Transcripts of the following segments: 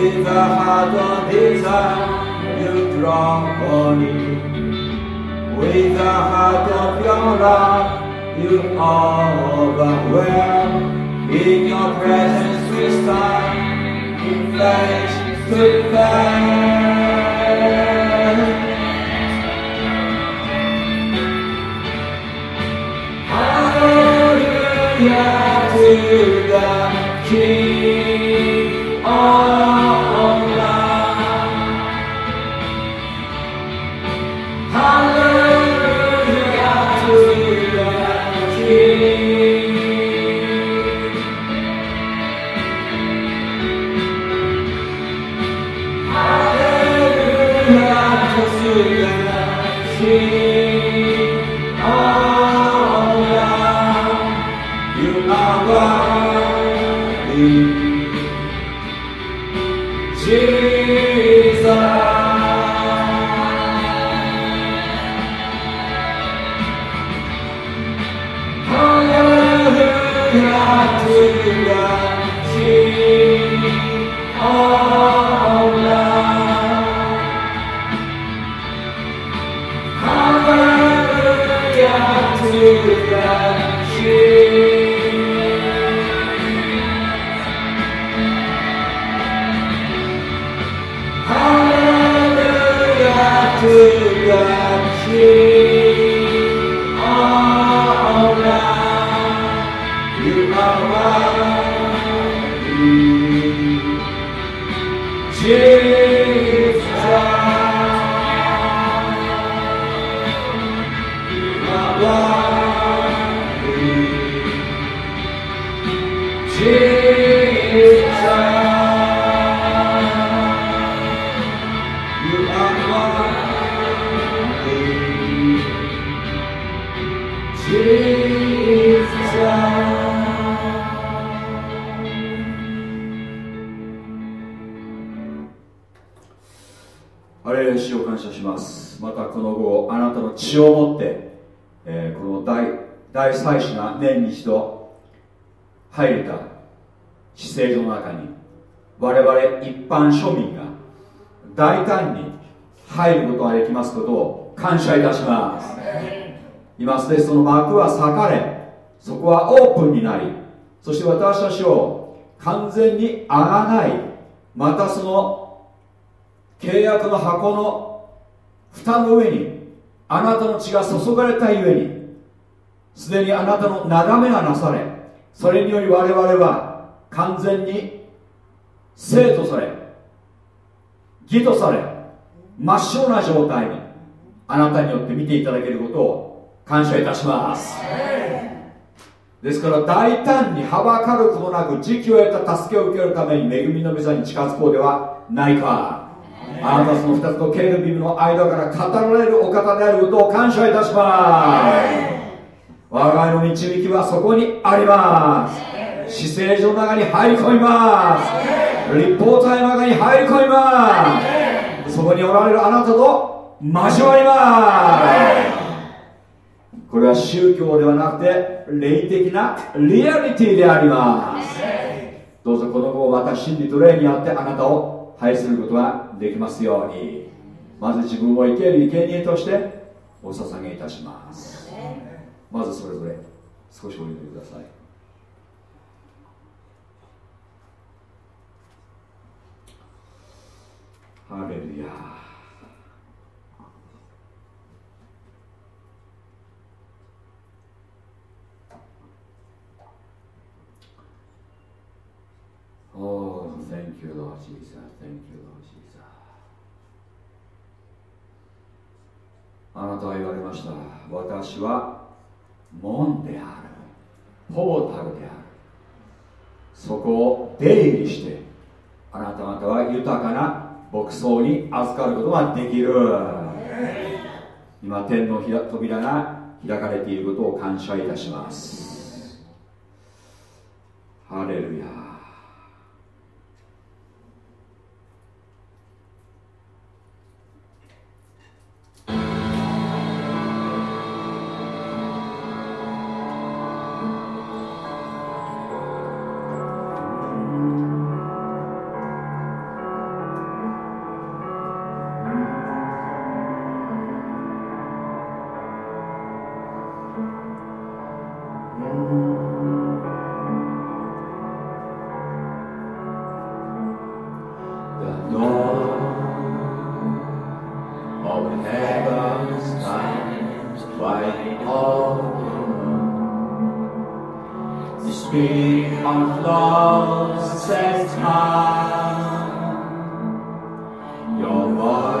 With a heart of desire, you draw me. With the heart of your love, you overwhelm. In your presence we stand, in face to face. Hallelujah to the King Oh. でその幕は裂かれそこはオープンになりそして私たちを完全にあがないまたその契約の箱の蓋の上にあなたの血が注がれたゆえにすでにあなたのなだめがなされそれにより我々は完全に生とされ義とされ真っ白な状態にあなたによって見ていただけることを感謝いたします。ですから大胆にはばかることなく時期を得た助けを受けるために恵みの御座に近づこうではないか。あなたその二つのケルビムの間から語られるお方であることを感謝いたします。我が家の導きはそこにあります。姿勢所の中に入り込みます。立方体の中に入り込みます。そこにおられるあなたと交わります。これは宗教ではなくて霊的なリアリティであります。どうぞこの後また真理と霊にあってあなたを拝することができますように。まず自分を生ける生贄としてお捧げいたします。まずそれぞれ少しお祈りください。ハレルヤ Oh, thank you, Lord Jesus. Thank you, Lord Jesus. あなたは言われました私は門であるポータルであるそこを出入りしてあなた方は豊かな牧草に預かることができる今天の扉が開かれていることを感謝いたしますハレルヤ open. The of love says, Your voice.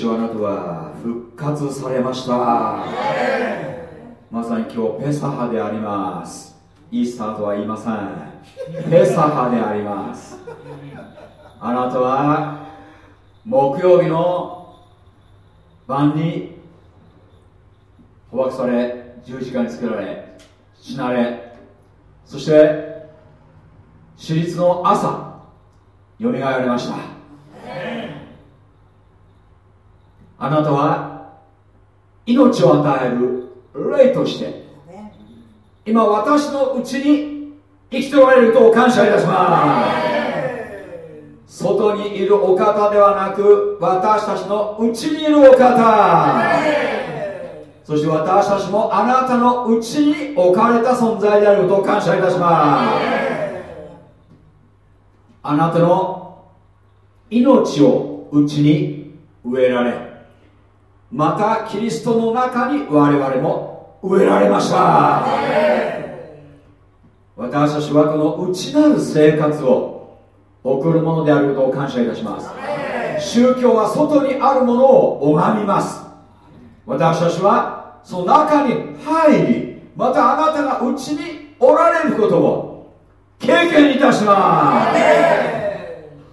主はあなたは復活されました。まさに今日ペサハであります。イースターとは言いません。ペサハであります。あなたは木曜日の晩に捕獲され十字架につけられ死なれそして私立の朝よみがえりました。あなたは命を与える霊として今私のうちに生きておられると感謝いたします。外にいるお方ではなく私たちのうちにいるお方。そして私たちもあなたのうちに置かれた存在であることを感謝いたします。あなたの命をうちに植えられまたキリストの中に我々も植えられました。私たちはこの内なる生活を送るものであることを感謝いたします。宗教は外にあるものを拝みます。私たちはその中に入りまたあなたが内におられることを経験いたします。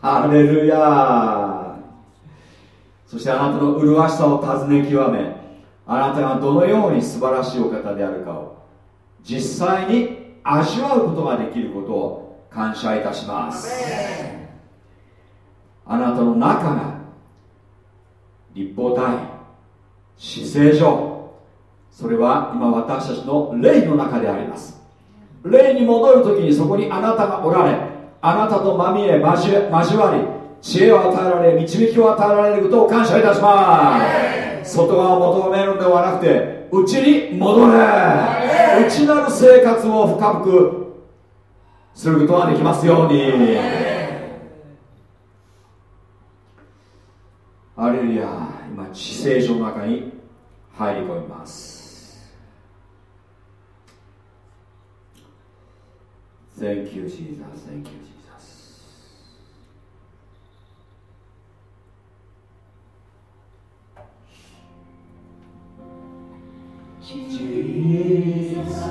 ハレルヤそしてあなたの麗しさを尋ね極めあなたがどのように素晴らしいお方であるかを実際に味わうことができることを感謝いたします。あなたの中が立法体死聖所それは今私たちの霊の中であります。霊に戻るときにそこにあなたがおられあなたとまみえ交わり知恵を与えられ導きを与えられることを感謝いたします。外側を求めるのではなくて内に戻れ。内なる生活を深くすることができますように。アレルヤ今知性所の中に入り込みます。Thank you, Jesus. Thank you, Jesus. Jesus.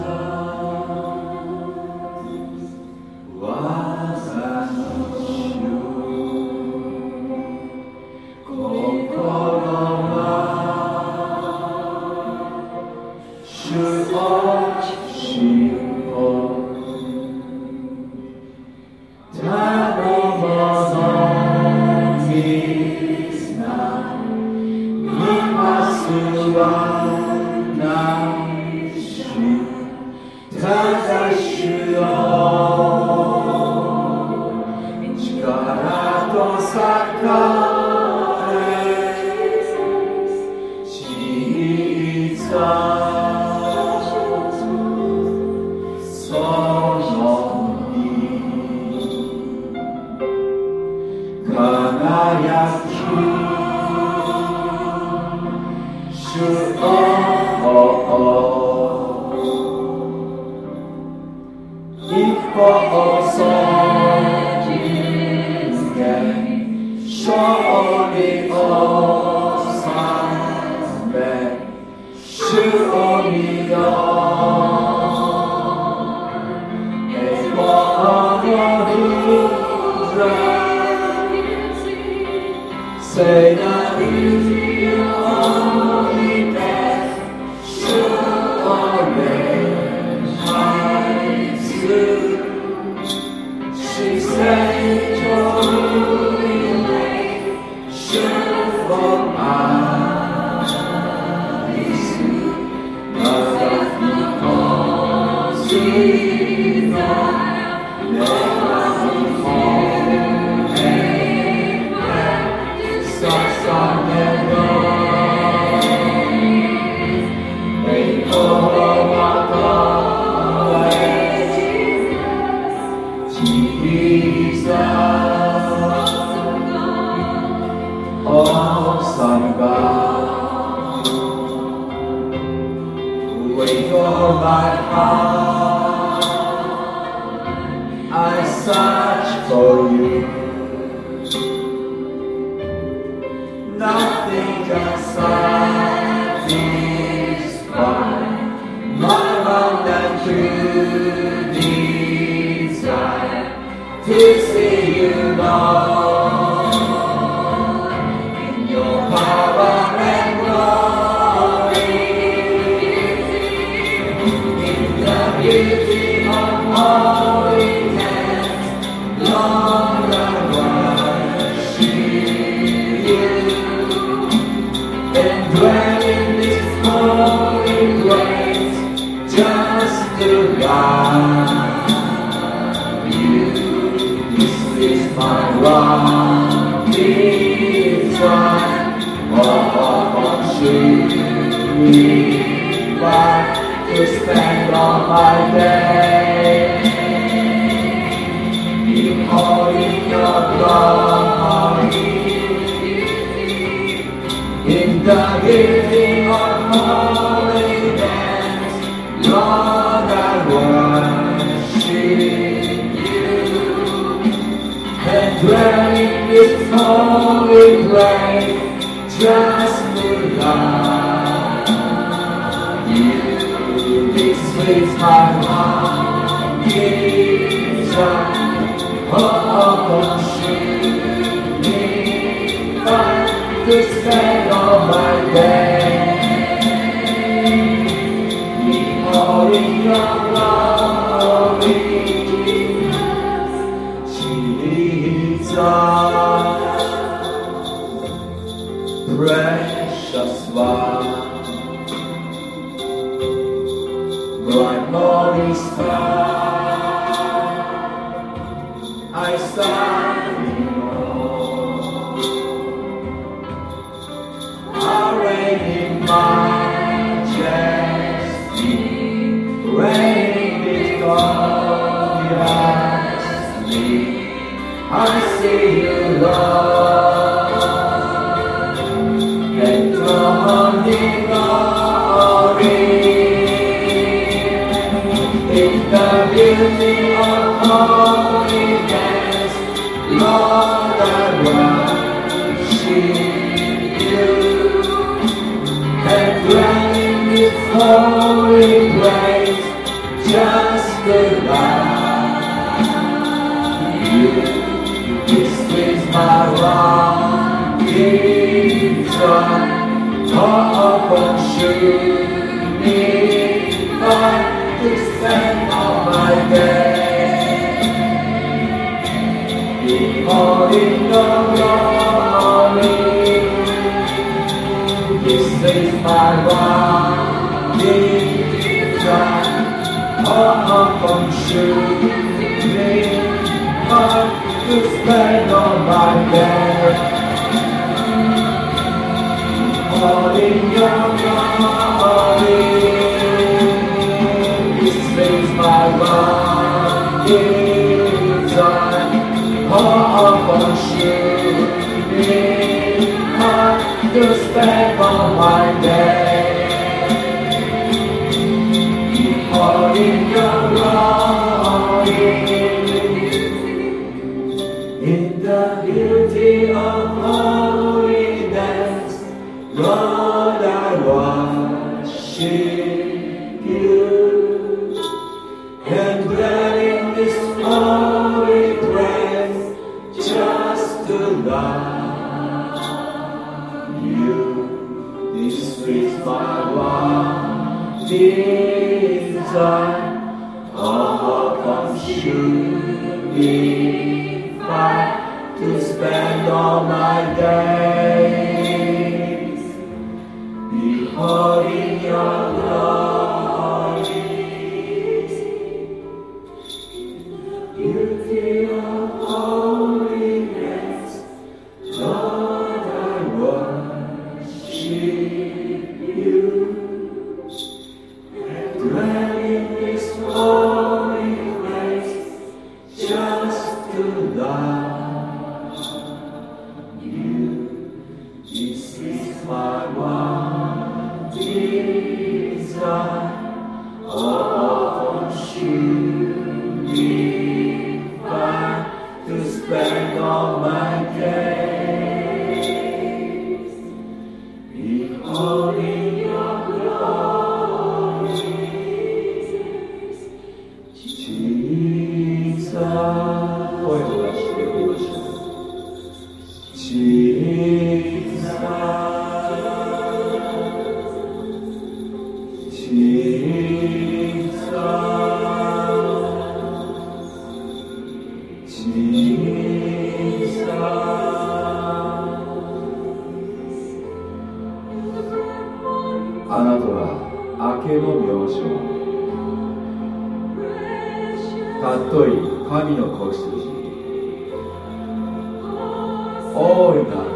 大いなる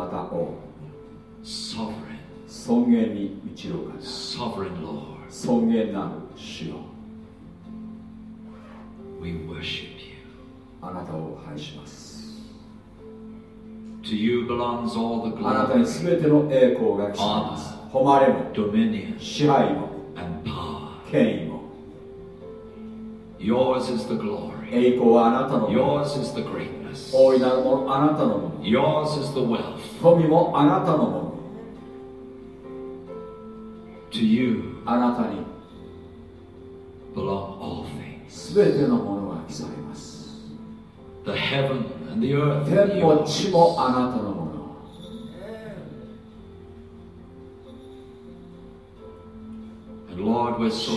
また王 sovereign, 尊厳に満ちるお方尊厳なる主よ we worship you. あなたを拝します To you belongs all the あなたに glory, 全ての栄光が来ます誉れも dominion, 支配も and power. 権威も Yours is the glory. 栄光はあなたの Yours is the greatness. 大いなるものあなたのもの Yours is the wealth. 富もあなたのもの To you あなたに belong all things. 全てのものが記されます The heaven and the earth 天も.地もあなたのもの And Lord, we're so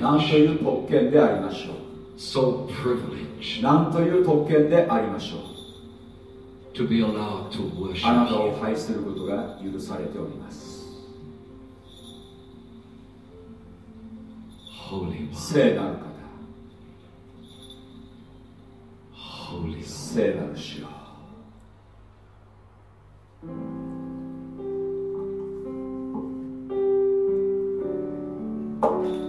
なんと privileged. いう特権でありましょ So privileged うなんという特権でありましょう to be allowed to worship あなたを you. 拝することが許されております Holy One. 聖なる方 Holy One. 聖なる主よ主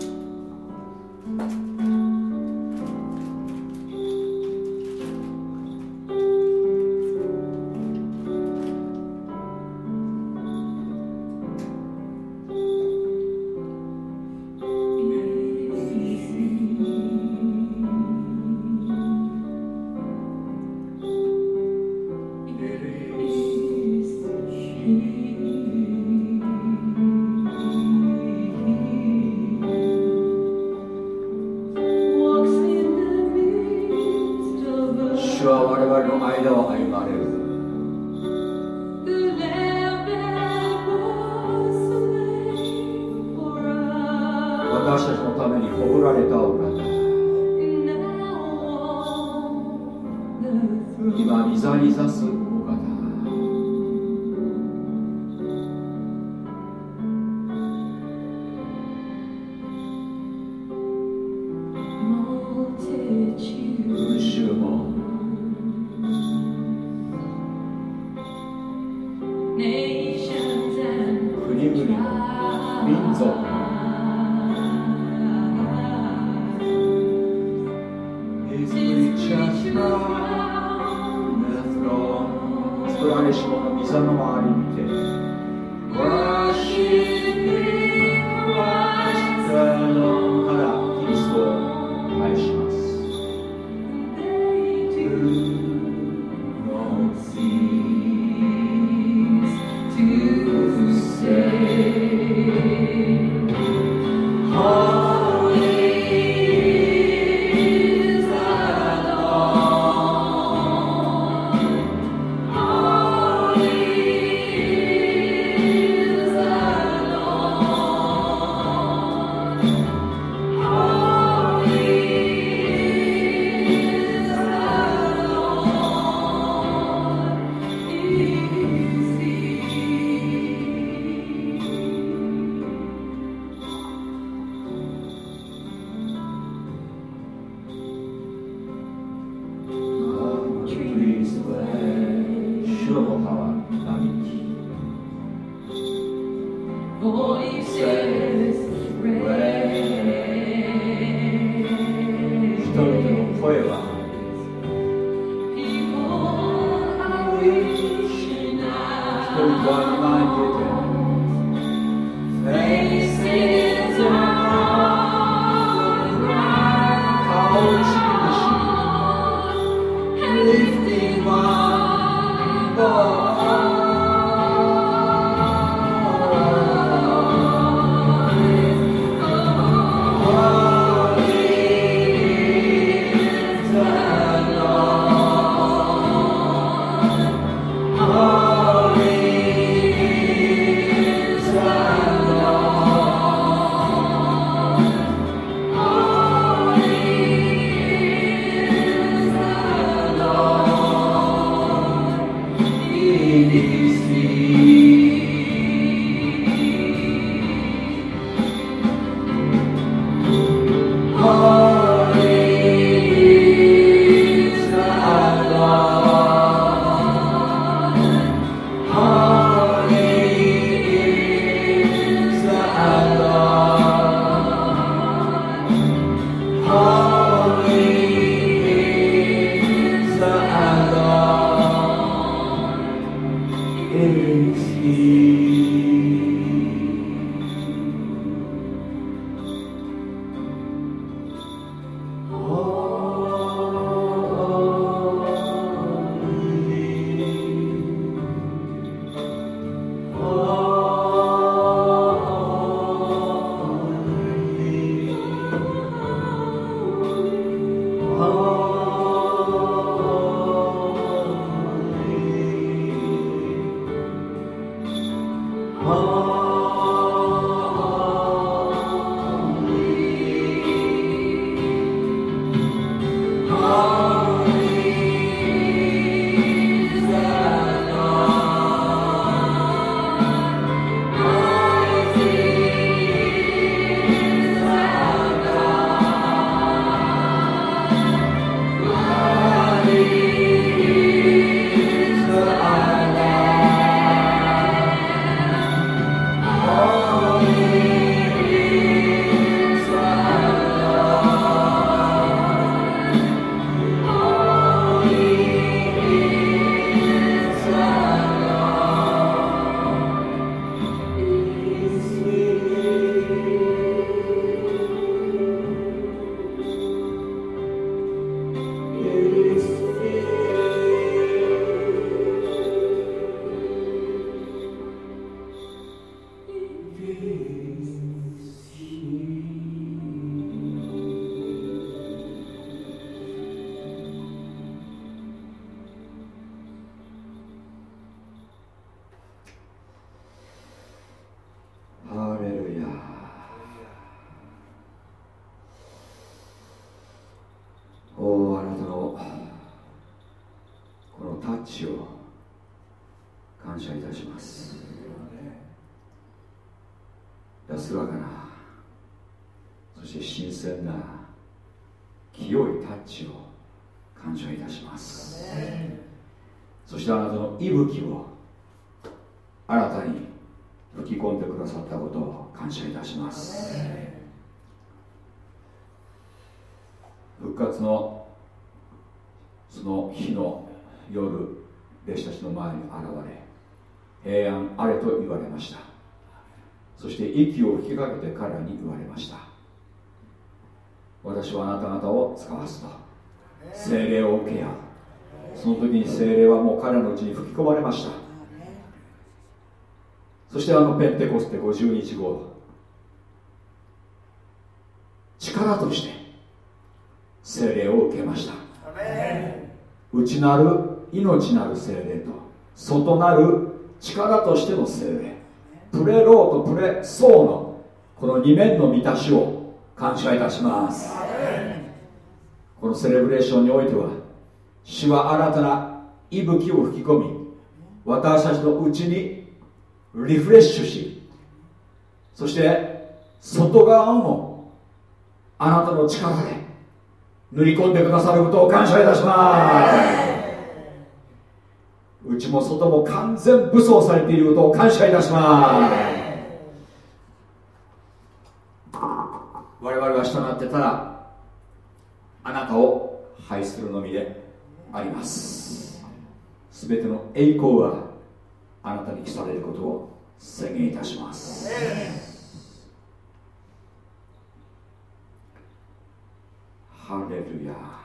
たしを感謝いたします。このセレブレーションにおいては主は新たな息吹を吹き込み私たちのうちにリフレッシュしそして外側もあなたの力で塗り込んでくださることを感謝いたします。内も外も完全武装されていることを感謝いたします。我々は従ってたらあなたを拝するのみであります。全ての栄光はあなたに来されることを宣言いたします。ハレルヤ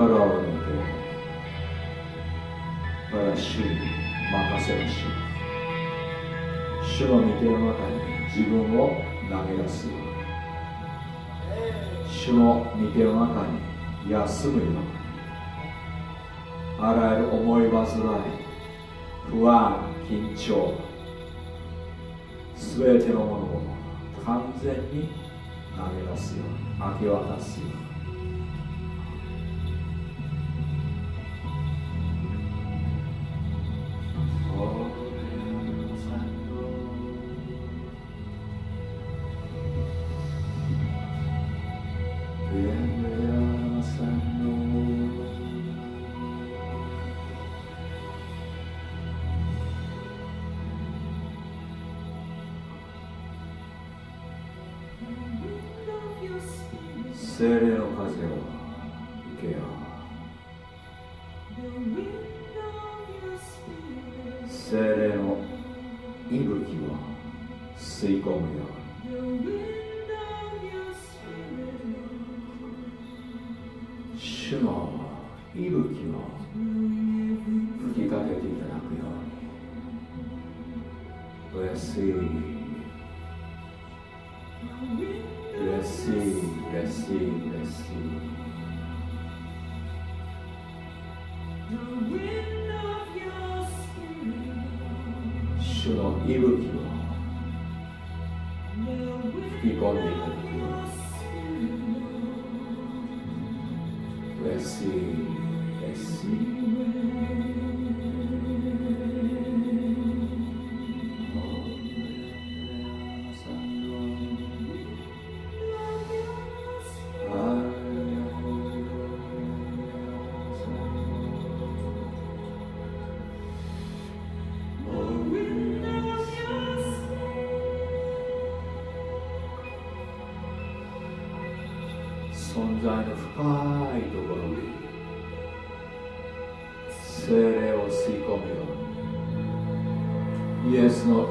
力を抜いてただ主に任せましょう主の御手の中に自分を投げ出す主の御手の中に休むように。あらゆる思い煩い不安緊張すべてのものを完全に投げ出すように。明け渡すよ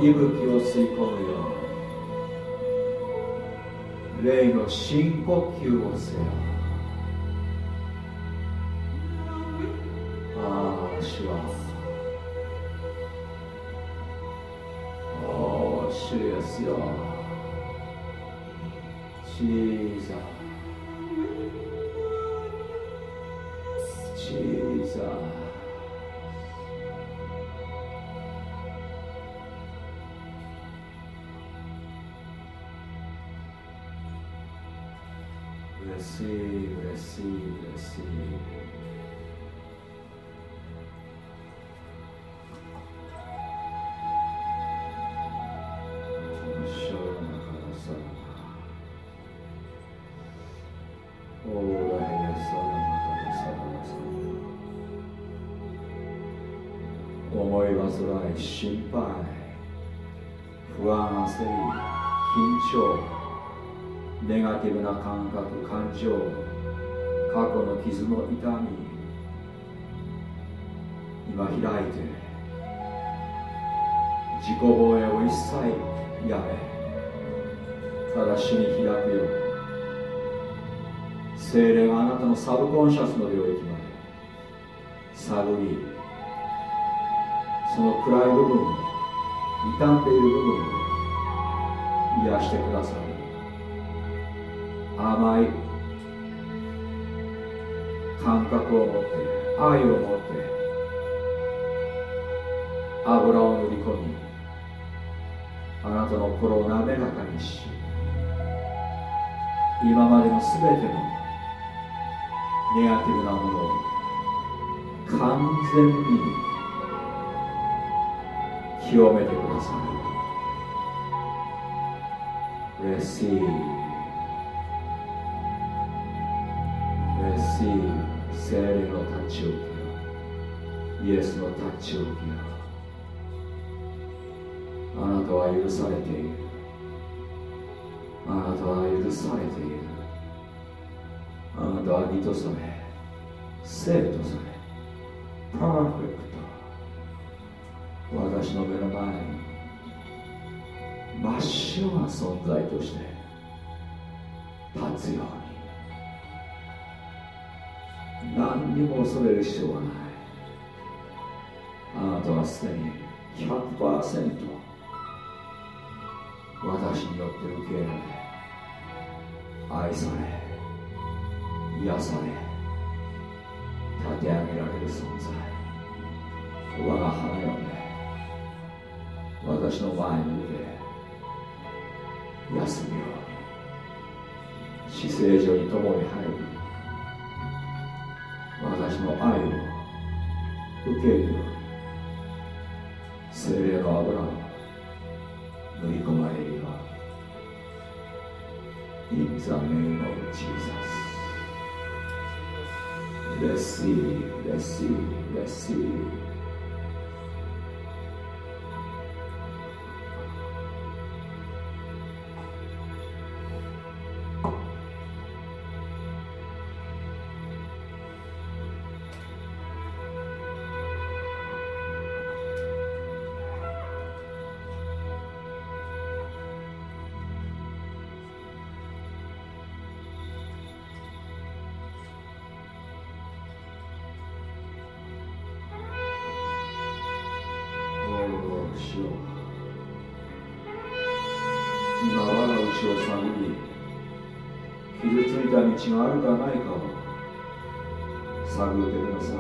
息吹を吸い込むように。霊の深呼吸をせよ。い心配不安焦り緊張ネガティブな感覚感情過去の傷の痛み今開いて自己防衛を一切やめただ主に開くよ。う精霊があなたのサブコンシャスの領域。暗い部分を傷んでいる部分を癒してください。甘い感覚を持って愛を持って油を塗り込みあなたの心を滑らかにし今までの全てのネガティブなものを完全に清めてください。Receive. Receive. 聖霊のタッチを受けよイエスのタッチを受けよあなたは許されている。あなたは許されている。あなたは義とされ生とされ。存在として立つように何にも恐れる必要はない。あなたはすでに100%私によって受け入れ愛され癒され立て上げられる存在。我が花嫁私の前にいて休むように死聖所に共に入り私の愛を受けるように精霊の油を塗り込まれるように In the name of Jesus receive receive receive があるかないかを探ってください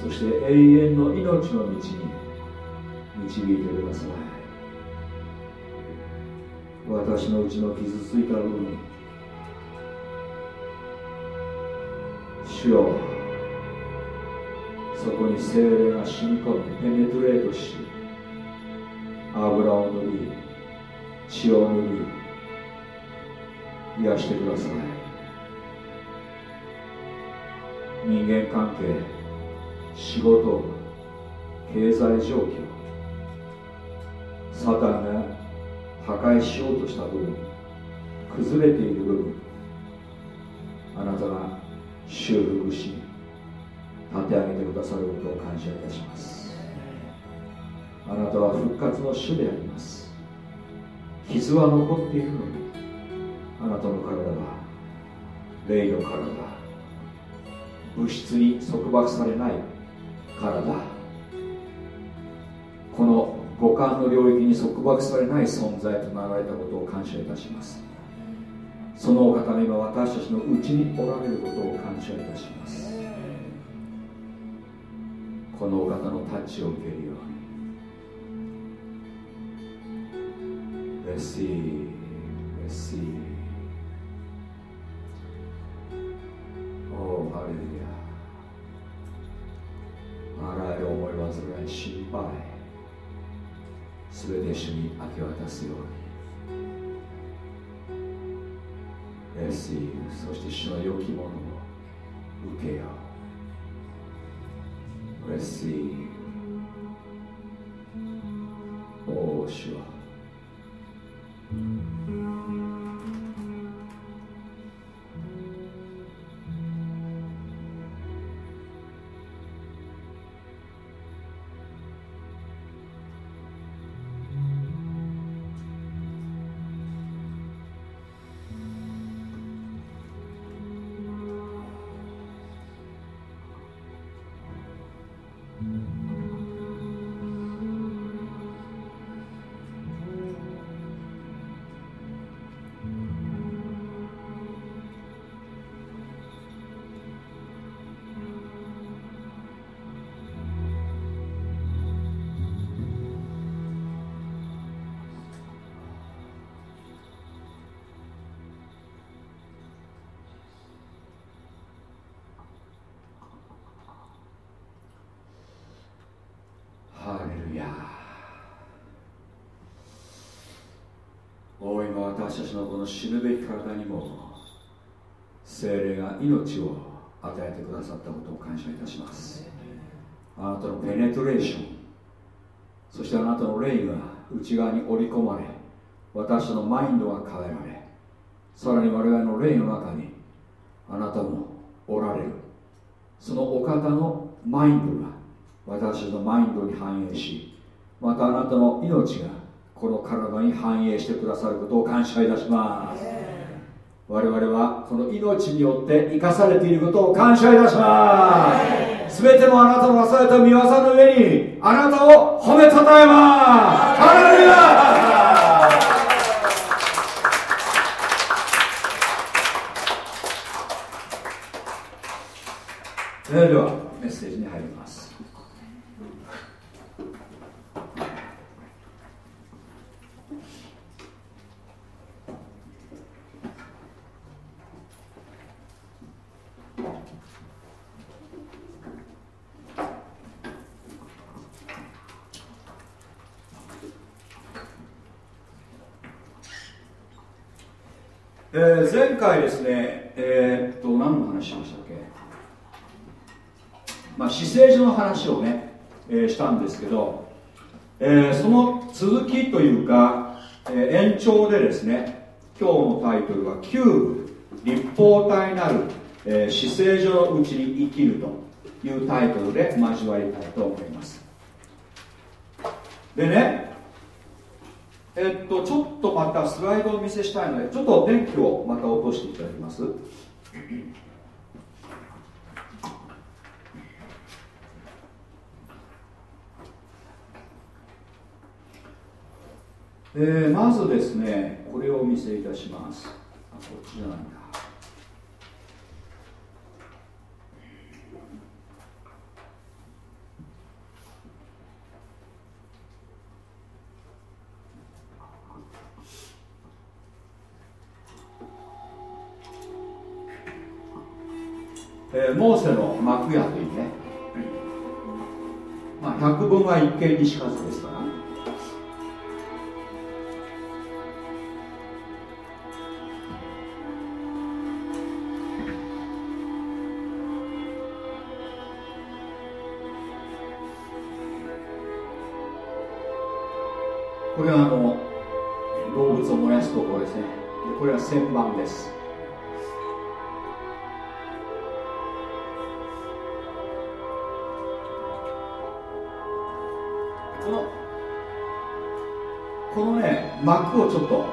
そして永遠の命の道に導いてください。私のうちの傷ついた部分主よそこに精霊が染み込みペネトレートし油を塗り血を塗り癒してください。人間関係仕事経済状況サタンが破壊しようとした部分崩れている部分あなたが修復し立て上げてくださることを感謝いたします。あなたは復活の主であります。傷は残っているのにあなたの体は霊の体物質に束縛されない体。この五感の領域に束縛されない存在となられたことを感謝いたします。そのお方が今私たちのうちにおられることを感謝いたします。このお方のタッチを受けるように。Receive, receive ハレルヤ。あらゆる思い煩い心配すべて主に明け渡すように。Receive そして主の良きものを受けよう。Receive おお主は私たちのこの死ぬべき体にも精霊が命を与えてくださったことを感謝いたします。あなたのペネトレーションそしてあなたの霊が内側に織り込まれ私のマインドが変えられさらに我々の霊の中にあなたもおられる。そのお方のマインドが私のマインドに反映しまたあなたの命がこの体に反映してくださることを感謝いたします。我々はこの命によって生かされていることを感謝いたします。全てのあなたのなされた見業の上にあなたを褒めたたえます。ハレルヤそれではメッセージに入りますえー前回ですね、えーっと何の話しましたっけ、まあ、死聖所の話をね、えーしたんですけど、えーその続きというか、えー延長でですね今日のタイトルは「旧立方体なる、えー死聖所のうちに生きる」というタイトルで交わりたいと思います。でねえっと、ちょっとまたスライドをお見せしたいので、ちょっと電気をまた落としていただきます。えーまずですね、これをお見せいたします。あ、こっちじゃないんだ。見にしかずです。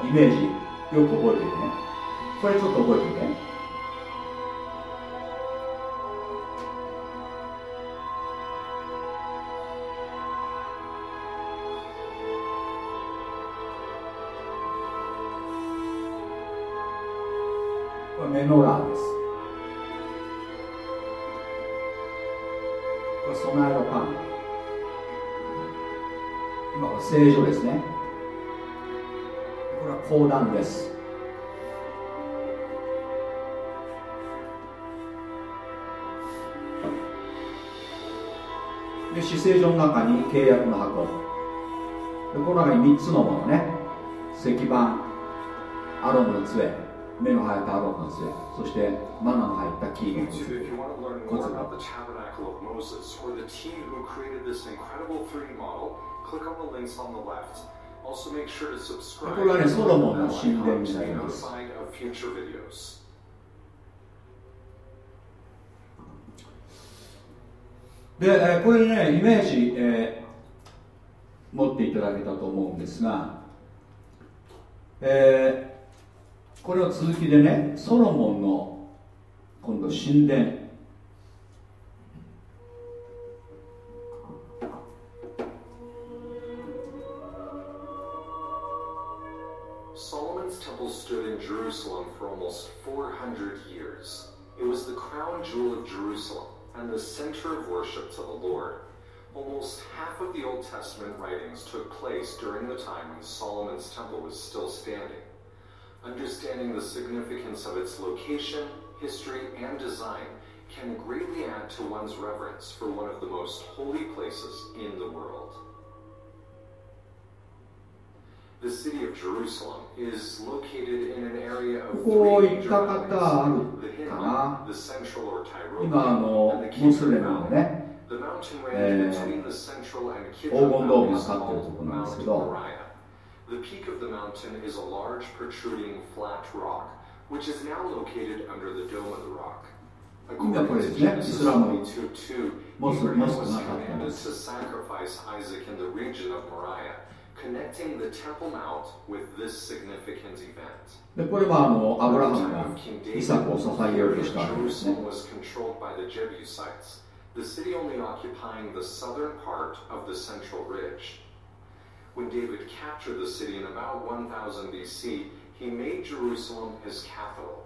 イメージ。よく覚えておいてね。これちょっと覚えてお望なんです。姿勢上の中に契約の箱。でこの中に3つのものね。石板アロンの杖目の生えたアロンの杖そしてマナの入った木の杖 Click on the links on the left. これはねソロモンの神殿 to なりま.で、えーこれでねイメージ、えー持っていただけたと思うんですが、えーこれの続きでねソロモンの今度神殿 and the center of worship to the Lord. Almost half of the Old Testament writings took place during the time when Solomon's temple was still standing. Understanding the significance of its location, history, and design can greatly add to one's reverence for one of the most holy places in the world. ここ行った方あるかな今あのムスレムの.ねえー黄金ドームが立ってるところなんですけど. The peak of the mountain is a large protruding flat rock, which is now located under the dome of the rock. 今これですねイスラム 22, モス Abraham モスクが立ってい commanded ます to sacrifice Isaac in the region of Moriah, connecting the Temple Mount with this significant event. でこれはあのアブラ At ハ the ム time が of King イ David, サクを the 捧げよう area と of したわけですね Jerusalem was controlled by the Jebusites, the city only occupying the southern part of the central ridge. When David captured the city in about 1000 BC, he made Jerusalem his capital.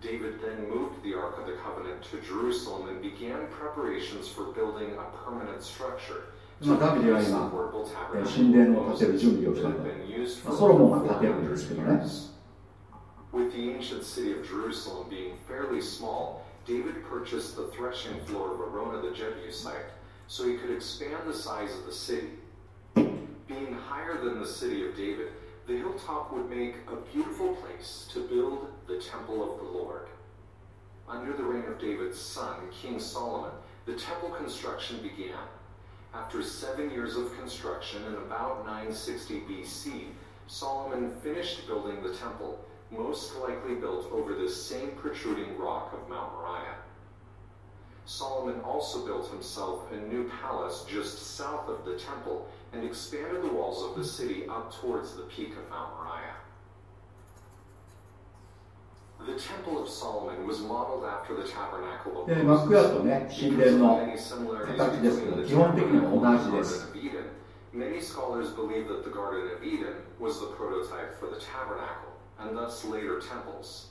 David then moved the Ark of the Covenant to Jerusalem and began preparations for building a permanent structure. まあダビデは replace the 今 portable え tabernacle ー神殿を建てる準備をした that と had been used まあ for ソロモン over が建てるんですけどね 400 With the ancient city of Jerusalem being fairly small, David purchased the threshing floor of Arona the Jebusite so he could expand the size of the city. Being higher than the city of David, the hilltop would make a beautiful place to build the temple of the Lord. Under the reign of David's son, King Solomon, the temple construction began. After seven years of construction in about 960 BC, Solomon finished building the temple, most likely built over this same protruding rock of Mount Moriah. Solomon also built himself a new palace just south of the temple and expanded the walls of the city up towards the peak of Mount Moriah. The Temple of Solomon was modeled after the Tabernacle of で Moses. マックヤとね神 Because 殿 of の many similarities 形ですけ between ど the 基本的には Tabernacle 同 and じ the で Garden す of Eden, many scholars believe that the Garden of Eden was the prototype for the tabernacle and thus later temples.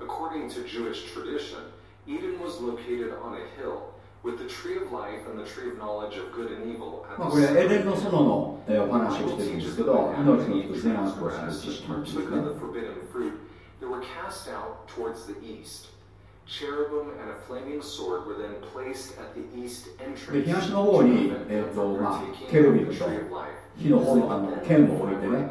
According to Jewish tradition, Eden was located on a hill with the tree of life and the tree of knowledge of good and evil at まあ、 the これエ center. デンの園の、えーお The 話を Bible してるんで teaches すけ that ど when 命 Adam の and 木 Eve 善悪を知る transgressed 知 and 識なんです partook ね of the forbidden fruit, they were cast out towards the east. Cherubim and a flaming sword were then placed at the east で entrance 東の方に to prevent、え them ーと from まあ、 partaking ケル of ビ the ムと tree of life. 火の炎あの剣を置いてね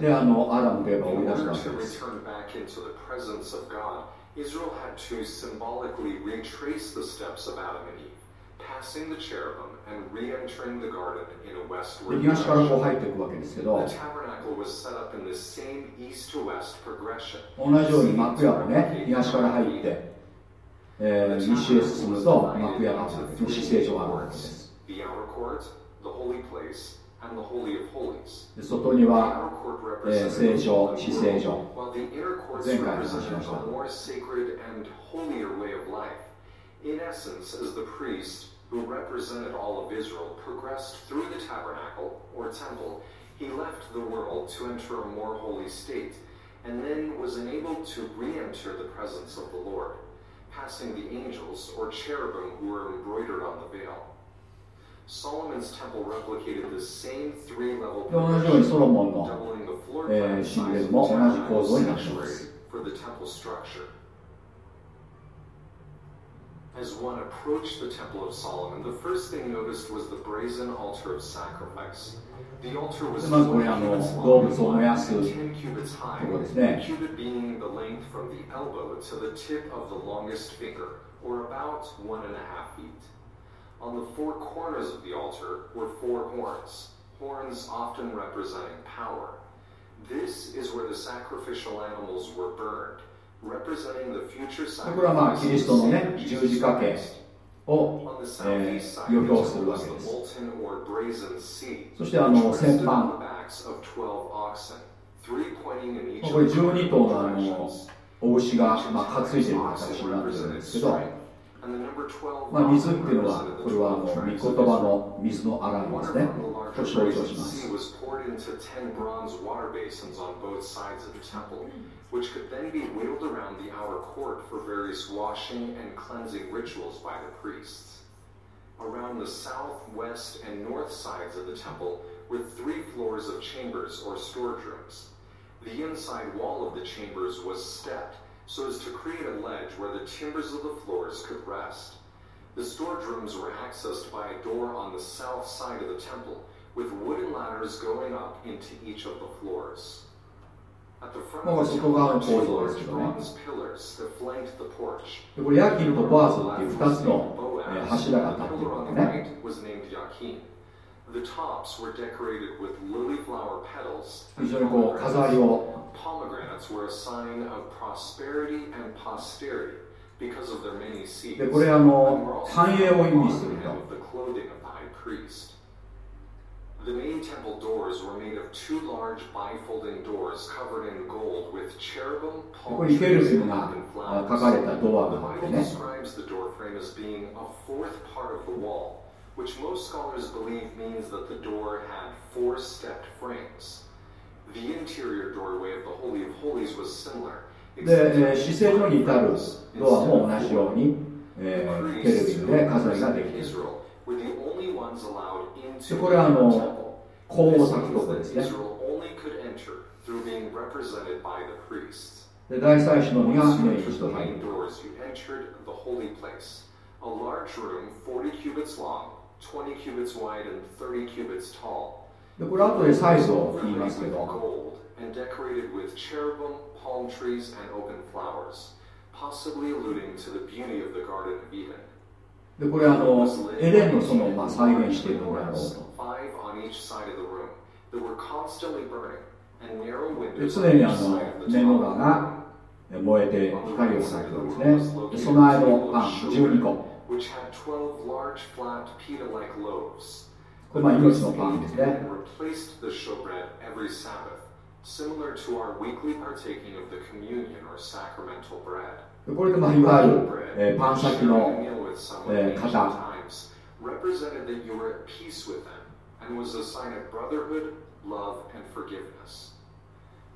であのアダムとエバを追い In 出した order わ to けです return back into the presence of God, Israel had to symbolically retrace the steps of Adam and Eve, 東からこう.入っていくわけですけど The tabernacle was set up in this same east to west progression. 同じように幕屋もね東から入って、えー西へ進むと幕屋があるわけです死聖所があるわけです.で外にはえー聖所 the 死聖所 while the inner courts 前回話しました who represented all of Israel, progressed through the tabernacle, or temple. He left the world to enter a more holy state, and then was enabled to re enter the presence of the Lord, passing the angels or cherubim who were embroidered on the veil. Solomon's temple replicated the same three level progression, doubling the floor plan for the temple structure. As one approached the Temple of Solomon, the first thing noticed was the brazen altar of sacrifice. The altar was ten cubits high, a cubit being the length from the elbow to the tip of the longest finger, or about one and a half feet. On the four corners of the altar were four horns, horns often representing power. This is where the sacrificial animals were burned, これはまあキリストのね十字架形を、えー、予表するわけです。そしてあの先端、これ十二頭の,あのお牛が担、まあ、いでいる形になるんですけど、まあ、水っていうのは、これはあの御言葉の水の洗いですね、と象徴します。Which could then be wheeled around the outer court for various washing and cleansing rituals by the priests. Around the south, west, and north sides of the temple were three floors of chambers or storage rooms. The inside wall of the chambers was stepped so as to create a ledge where the timbers of the floors could rest. The storage rooms were accessed by a door on the south side of the temple, with wooden ladders going up into each of the floors. もう自己側の構造ですけね。でこれ、ヤキンとバーズっていう2つの柱が立っているわけ。非常にこう飾りを。でこれあの繁栄を意味すると。the clothing of the high priest. The main temple doors were made of two large bifolding doors covered in gold with cherubim, こ palm れにケル trees, ビム and が open あ書かれ flowers. たドア The があって Bible ね describes the door frame as being a fourth part of the wall, which most scholars believe means that the door had four stepped frames. The interior doorway of the Holy of Holies was similar. で、えー、死聖所に至るドアも同じように、えー、ケルビムで飾りができている Israel were the only ones allowed into でこれはあの the temple. 香を This 焚くと means ころ that ですね Israel only could enter through being represented by the priests. で大祭司のみが Once メ you インと entered して the 入 main る doors, you entered the holy place. A large room, 40 cubits long, 20 cubits wide, and 30 cubits tall. でこれ後でサイズを言い Overlaid ますけ with ど gold and decorated with cherubim, palm trees, and open flowers, possibly alluding to the beauty of the Garden of Eden. でこれあのエレンのそのまあ再現しているところです。常にあのメモラが燃えて光を遮るんですね。でその間のパン12個。これまあ命のパンですね。でこれでまあいわゆる、 Bread, えーパン先 sharing a の meal with someone eh, in ancient kata. times, represented that you were at peace with them and was a sign of brotherhood, love, and forgiveness.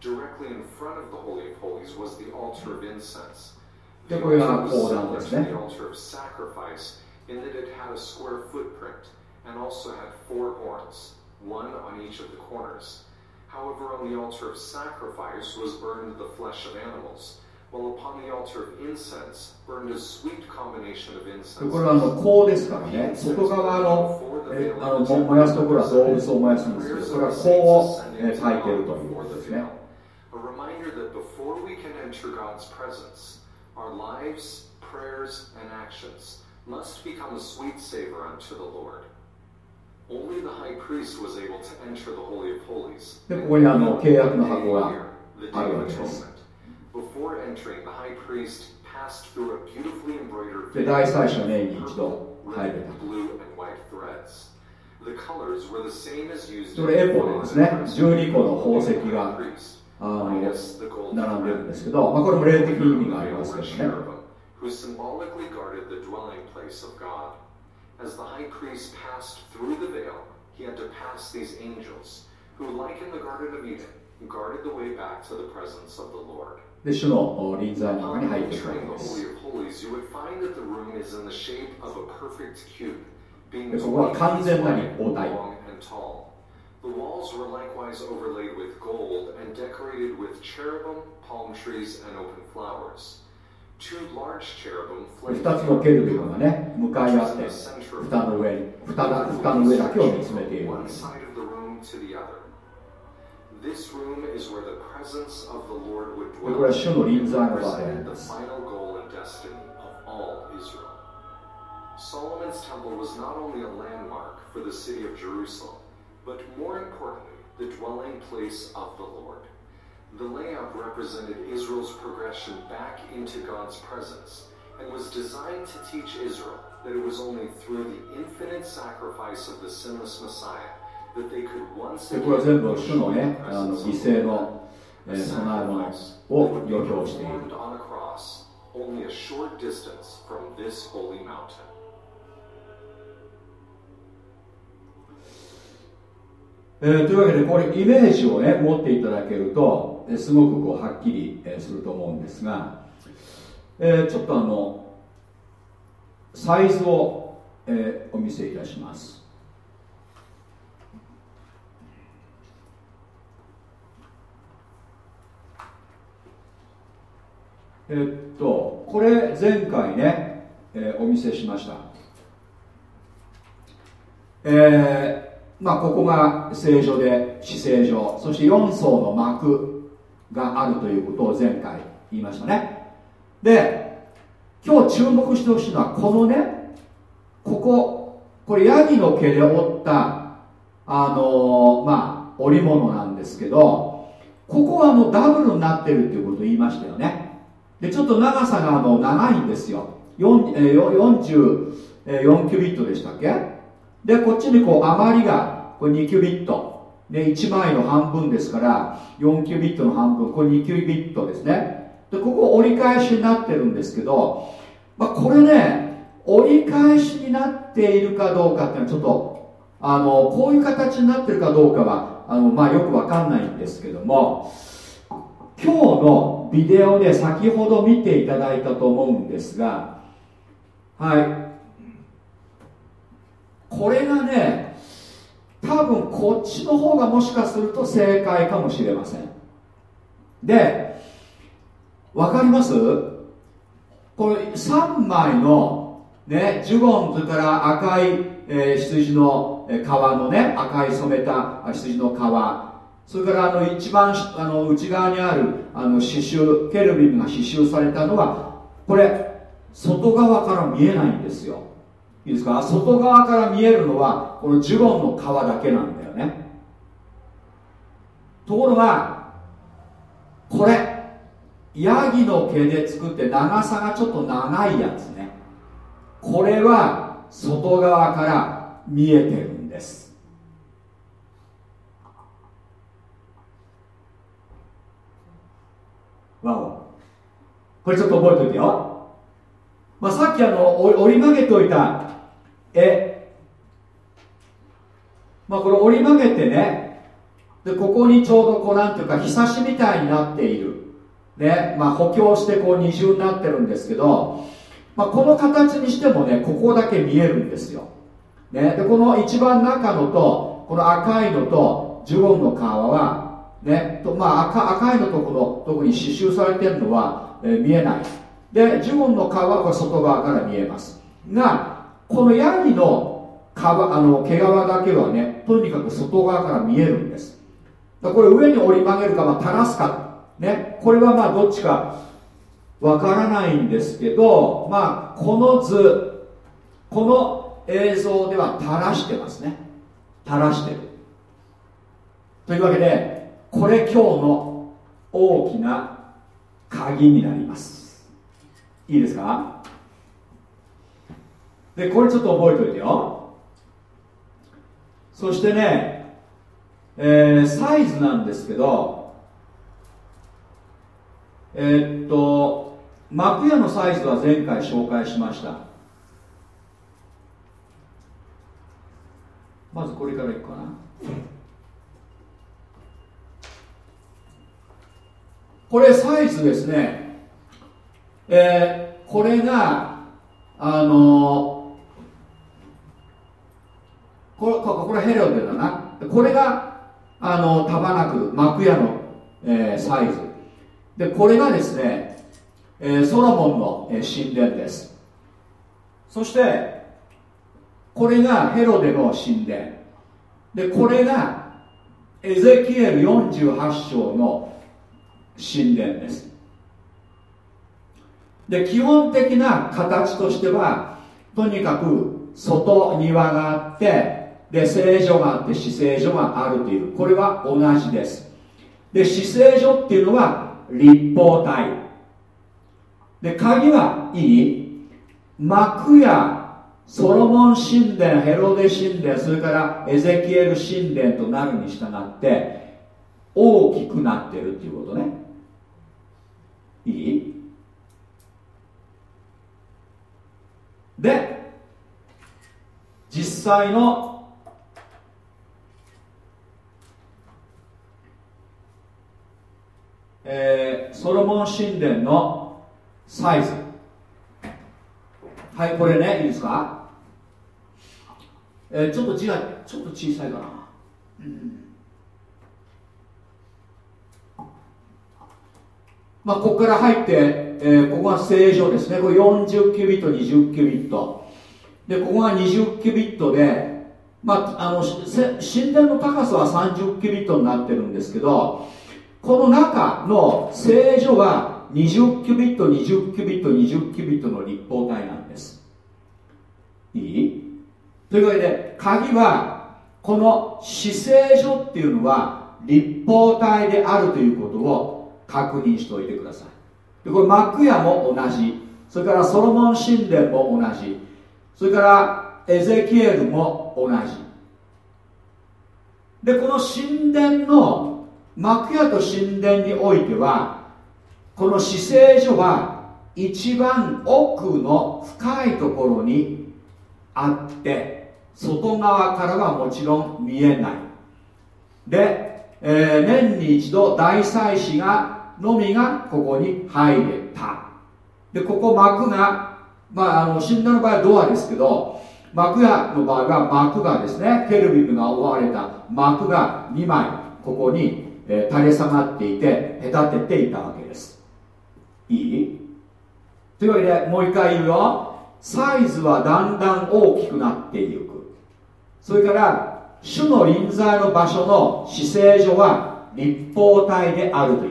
Directly in front of the Holy of Holies was the altar of incense. The でこれが altar was 講談 similar です to ね the altar of sacrifice in that it had a square footprint and also had four horns, one on each of the corners. However, on the altar of sacrifice was burned the flesh of animals, while upon the altar of incense burned a sweet combination of で incense. これはあの香ですからね外側のえあのも燃やすところは動物を燃やすんですけどそれは香を、えー焚いているということですね A reminder that before we can enter God's presence, our lives, prayers, and actions must become a sweet savor unto the Lord. Only the high priest was able to enter the Holy of Holies. でここにあの契約の箱が The day あるわ of けです atonement. Before entering, the high priest passed through a beautifully embroidered で大祭司の年に一度入れ with た blue and white threads. The colors were the same as used それエポドですね12個の宝石が priest. あの Minus the gold 並んでるん thread. ですけど、まあ、これも霊的に意味 Below があり the ます veil け were どね cherubim, who symbolically guarded the dwelling place of God. As the high priest passed through the veil, he had to pass these angels, who, like in the Garden of Eden, guarded the way back to the presence of the Lord. で主の臨在の中に入っていくわけですでここは20完全なる feet 応対 long and tall. The walls were likewise overlaid with gold and decorated with cherubim, palm trees, and open flowers. Two large cherubim 2 flanked つのケルビムがね向かい合って蓋の上に蓋だ蓋の上だけを見つめているわけ one です Look what Shun Rin The final goal and destiny of all Israel. Solomon's temple was not only a landmark for the city of Jerusalem, but more importantly, the dwelling place of the Lord. The layout represented Israel's progression back into God's presence and was designed to teach Israel that it was only through the infinite sacrifice of the sinless Messiah でこれは全部種の,、ね、あの犠牲の備え物を予表しているとえ、というわけで、これイメージを、ね、持っていただけると、えー、すごくこうはっきり、えー、すると思うんですが、えー、ちょっとあのサイズを、えー、お見せいたします。えっとこれ前回ね、えーお見せしました。えーまあ、ここが聖書で死聖所そして4層の幕があるということを前回言いましたね。で今日注目してほしいのはこのねこここれヤギの毛で折ったあのーまあ織物なんですけどここはあのダブルになってるっていうことを言いましたよね。でちょっと長さがあの長いんですよ。44キュビットでしたっけ？でこっちにこう余りがこれ2キュビット。で1枚の半分ですから4キュビットの半分。これ2キュビットですね。でここ折り返しになってるんですけど、まあ、これね折り返しになっているかどうかっていうのはちょっとあのこういう形になってるかどうかはあの、まあ、よくわかんないんですけども今日のビデオで先ほど見ていただいたと思うんですがはい。これがね多分こっちの方がもしかすると正解かもしれません。でわかります？これ3枚のねジュゴンそれから赤い、えー羊の皮のね赤い染めた羊の皮。それからあの一番あの内側にあるあの刺繍ケルビムが刺繍されたのはこれ外側から見えないんですよ。いいですか？外側から見えるのはこのジュゴンの皮だけなんだよね。ところがこれヤギの毛で作って長さがちょっと長いやつね。これは外側から見えてるんですわおこれちょっと覚えておいてよ、まあ、さっきあの折り曲げておいた絵。まあこれ折り曲げてね。でここにちょうどこうなんていうかひさしみたいになっている。ね。まあ補強してこう二重になってるんですけど、まあ、この形にしてもねここだけ見えるんですよ、ね、でこの一番中のとこの赤いのとジュゴンの皮はね。とまあ赤赤いのとこの特に刺繍されてるのは、えー見えない。でジュゴンの皮はこれ外側から見えます。がこのヤギの皮あの毛皮だけはねとにかく外側から見えるんです。だこれ上に折り曲げるか、まあ、垂らすか、ね、これはまあどっちかわからないんですけど、まあ、この図この映像では垂らしてますね。垂らしてる。というわけでこれ今日の大きな鍵になります。いいですか？でこれちょっと覚えておいてよ。そしてね、えーサイズなんですけどえーっと幕屋のサイズは前回紹介しました。まずこれからいくかな。これサイズですね、えー、これがあのこれこれヘロデだな。これがあのタバナクル幕屋の、えー、サイズ。でこれがですね、えー、ソロモンの、えー、神殿です。そしてこれがヘロデの神殿。でこれがエゼキエル48章の神殿です。で基本的な形としてはとにかく外庭があってで聖所があって死聖所があるというこれは同じです。で死聖所っていうのは立方体。で鍵はいい。幕やソロモン神殿ヘロデ神殿それからエゼキエル神殿となるに従って大きくなってるっていうことね。いい？で実際のえー、ソロモン神殿のサイズ。はいこれねいいですか、えー、ちょっと字がちょっと小さいかな、うん。まあ、ここから入って、えー、ここが正常ですね。これ40キュビット20キュビット。でここが20キュビットで、まあ、あの神殿の高さは30キュビットになってるんですけどこの中の正常は20キュビット20キュビット20キュビットの立方体なんです。いい？というわけで鍵はこの姿勢所っていうのは立方体であるということを確認しておいてください。でこれ幕屋も同じ。それからソロモン神殿も同じ。それからエゼキエルも同じ。でこの神殿の幕屋と神殿においてはこの死聖所は一番奥の深いところにあって外側からはもちろん見えない。で、えー、年に一度大祭司がのみがここに入れた。でここ幕がまああの死んだの場合はドアですけど幕屋の場合は幕がですねケルビムが覆われた。幕が2枚ここに、えー、垂れ下がっていて隔てていたわけです。いい？というわけでもう一回言うよ。サイズはだんだん大きくなっていく。それから主の臨在の場所の姿勢所は立方体であるという。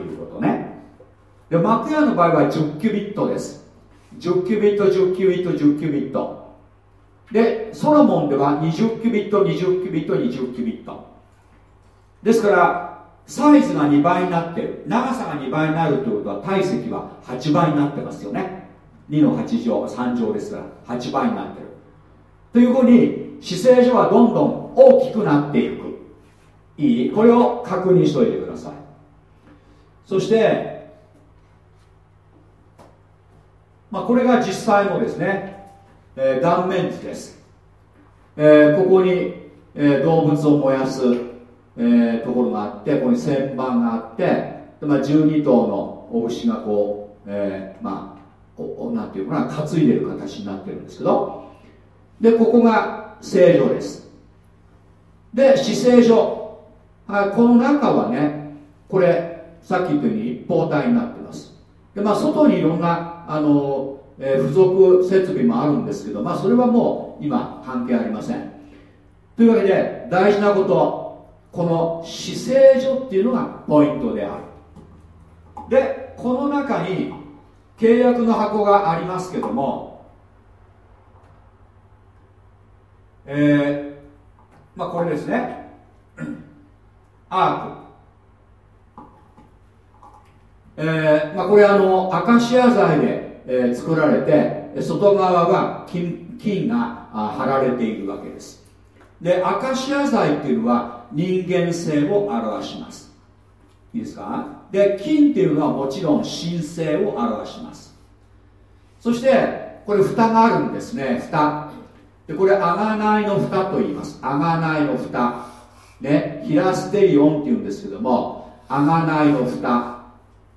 で幕屋の場合は10キュビットです。10キュビット10キュビット10キュビット。でソロモンでは20キュビット20キュビット20キュビット。ですからサイズが2倍になってる。長さが2倍になるということは体積は8倍になってますよね。2の8乗3乗ですから8倍になってる。というふうに姿勢上はどんどん大きくなっていく。いい。これを確認しておいてください。そしてまあ、これが実際のですね、えー、断面図です、えー、ここに、えー、動物を燃やす、えー、ところがあってここに旋盤があってで、まあ、12頭のお牛がこう、えー、まあおなんていうかな担いでる形になってるんですけどでここが正常です。で姿勢上はいこの中はねこれさっき言ったように一方体になってます。でまあ外にいろんなあの、えー、付属設備もあるんですけど、まあ、それはもう今関係ありません。というわけで大事なことこの姿勢所っていうのがポイントである。でこの中に契約の箱がありますけどもえー、まあこれですね。アーク。えーまあ、これあのアカシア材で、えー、作られて外側は金金が貼られているわけです。でアカシア材っていうのは人間性を表します。いいですか？で金っていうのはもちろん神性を表します。そしてこれ蓋があるんですね。蓋。でこれあがないの蓋と言います。あがないの蓋。ねヒラステリオンっていうんですけどもあがないの蓋。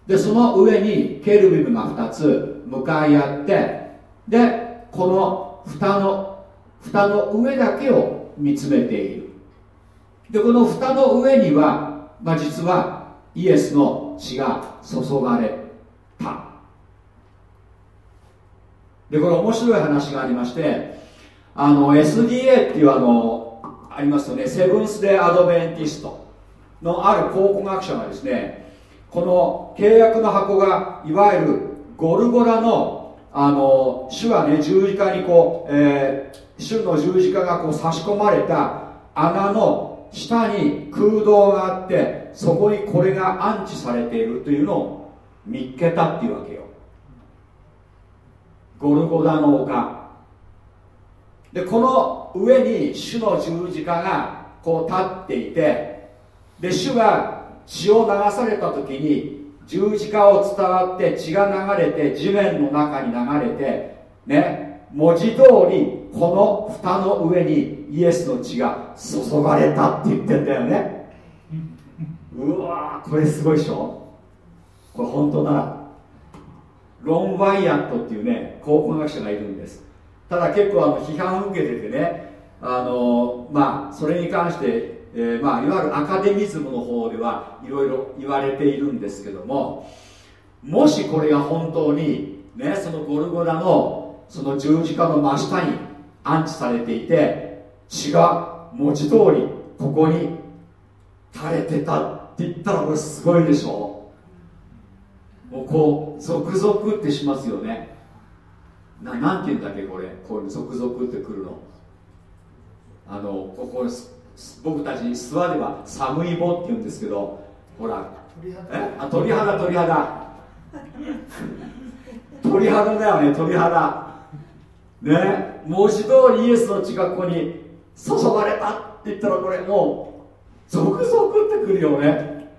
でその上にケルビムが2つ向かい合ってでこの蓋の蓋の上だけを見つめている。でこの蓋の上には、まあ、実はイエスの血が注がれた。でこれ面白い話がありましてあの SDA っていうあのありますよね。セブンス・デ・アドベンティストのある考古学者がですねこの契約の箱がいわゆるゴルゴラのあの主はね十字架にこう、えー、主の十字架がこう差し込まれた穴の下に空洞があってそこにこれが安置されているというのを見っけたっていうわけよ。ゴルゴダの丘。でこの上に主の十字架がこう立っていてで主が血を流された時に十字架を伝わって血が流れて地面の中に流れてね文字通りこの蓋の上にイエスの血が注がれたって言ってんだよね。うわこれすごいでしょ？これ本当ならロン・ワイアントっていうね考古学者がいるんです。ただ結構あの批判を受けててねあのまあそれに関してえー、まあ、いわゆるアカデミズムの方ではいろいろ言われているんですけどももしこれが本当に、ね、そのゴルゴラのその十字架の真下に安置されていて血が文字通りここに垂れてたって言ったらこれすごいでしょもうこう続々ってしますよね。ななんて言うんだっけこれ。こういう続々ってくるの。あのここです僕たち諏訪では寒い棒って言うんですけどほら。鳥肌。鳥肌鳥肌。だよね鳥肌。ね？文字通りイエスの血がここに注がれたって言ったらこれもう続々ってくるよね。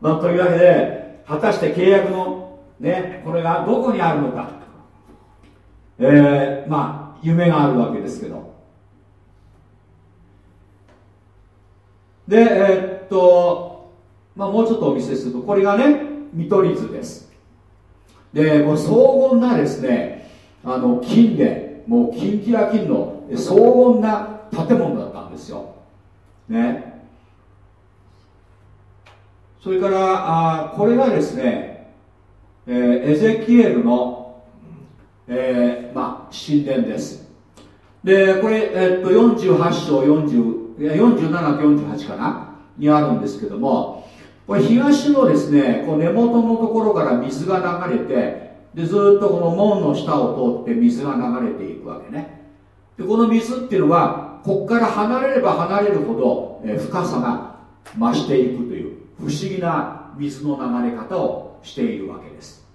まあというわけで果たして契約のねこれがどこにあるのか。えー、まあ夢があるわけですけどでえー、っと、まあ、もうちょっとお見せするとこれがね見取り図です。でこれ荘厳なですねあの金でもうキンキラ金の荘厳な建物だったんですよ。ね。それからあこれがですね、えー、エゼキエルの、えー、まあ、神殿です。でこれ、えー、っと48章40 47と48かな？にあるんですけどもこれ東のですねこう根元のところから水が流れてでずっとこの門の下を通って水が流れていくわけね。でこの水っていうのはここから離れれば離れるほど、え深さが増していくという不思議な水の流れ方をしているわけです、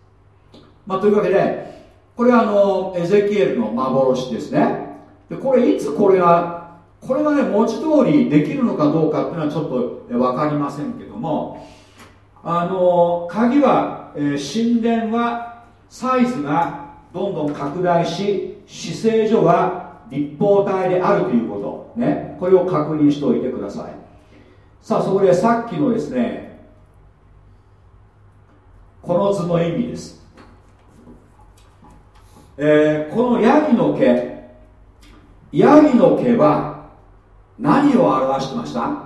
まあ、というわけでこれはあのエゼキエルの幻ですね。でこれいつこれがこれがね文字通りできるのかどうかっていうのはちょっと分かりませんけどもあの鍵は、え、神殿はサイズがどんどん拡大し姿勢所は立方体であるということね。これを確認しておいてください。さあそこでさっきのですねこの図の意味です、えー、このヤギの毛。ヤギの毛は何を表してました？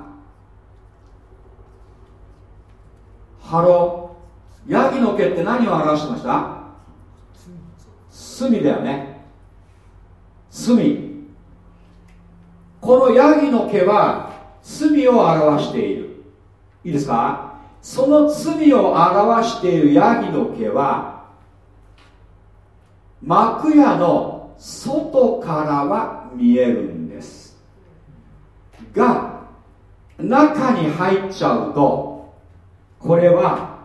ハロヤギの毛って何を表してました？隅だよね。隅このヤギの毛は罪を表している。いいですか？その罪を表しているヤギの毛は幕屋の外からは見えるんが中に入っちゃうとこれは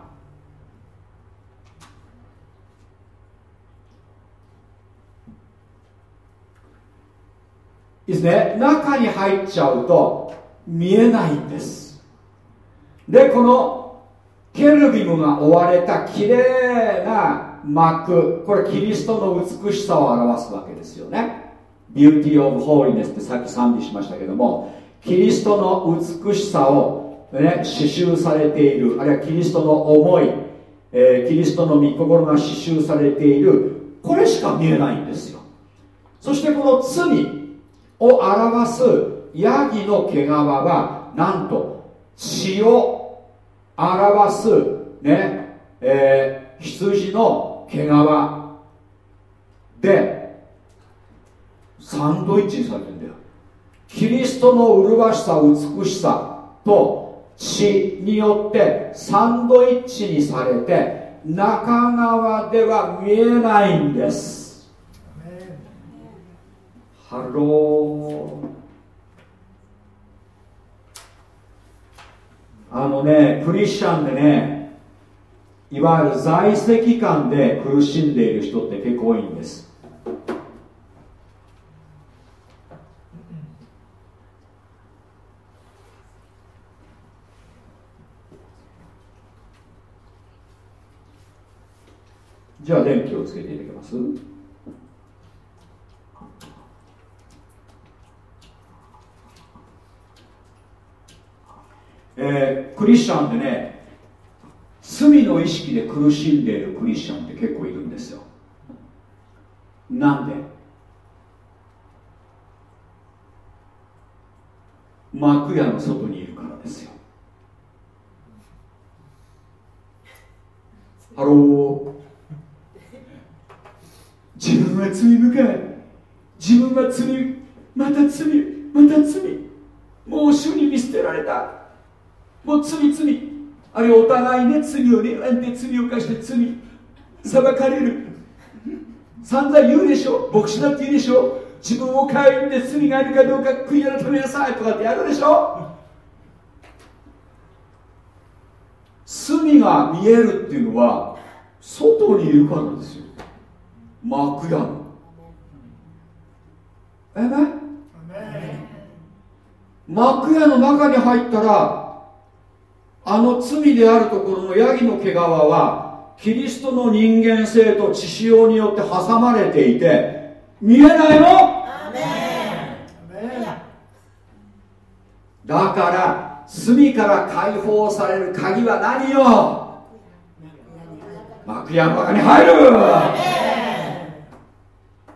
ですね。中に入っちゃうと見えないんです。でこのケルビムが織られた綺麗な幕これキリストの美しさを表すわけですよね。 Beauty of Holiness ってさっき賛美しましたけどもキリストの美しさを、ね、刺繍されている。あるいはキリストの思い、えーキリストの御心が刺繍されている。これしか見えないんですよ。そしてこの罪を表すヤギの毛皮はなんと血を表すねえー羊の毛皮。でサンドイッチにされてんだよ。キリストの麗しさ美しさと血によってサンドイッチにされて中側では見えないんです。ハロー。あのねクリスチャンでねいわゆる在籍感で苦しんでいる人って結構多いんです。じゃあ電気をつけていただけます？えークリスチャンでね罪の意識で苦しんでいるクリスチャンって結構いるんですよ。なんで？幕屋の外にいるからですよ。Hello。自分は罪深い。自分は罪また罪また罪。もう主に見捨てられた。もう罪罪。あるいはお互いね罪をねなんて罪を犯して罪裁かれる。散々言うでしょ。牧師だって言うでしょ。自分を顧みて罪があるかどうか悔い改めなさいとかってやるでしょ。罪が見えるっていうのは外にいるからですよ。幕屋のえめ？幕屋の中に入ったらあの罪であるところのヤギの毛皮はキリストの人間性と血潮によって挟まれていて見えないの？だから罪から解放される鍵は何よ？幕屋の中に入る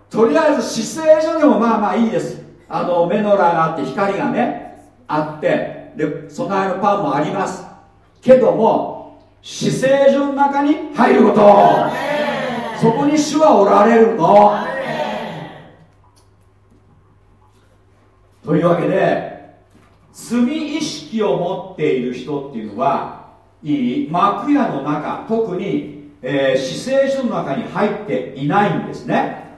とりあえず姿勢所でもまあまあいいです。あのメノラがあって光がねあってで備えのパンもあります。けども姿勢所の中に入ること。そこに主はおられるの。というわけで罪意識を持っている人っていうのはいい幕屋の中特に、えー、姿勢所の中に入っていないんですね。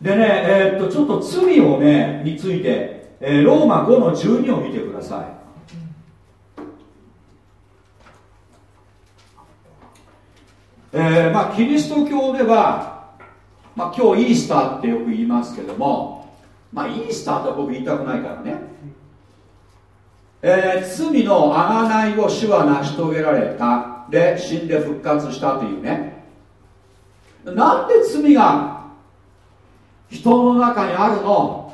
でね、えーっとちょっと罪をねについて、えーローマ5の12を見てください。えーまあ、キリスト教では、まあ、今日イースターってよく言いますけども、まあ、イースターとは僕言いたくないからね、えー罪の贖いを主は成し遂げられた。で死んで復活したというね。なんで罪が人の中にあるの。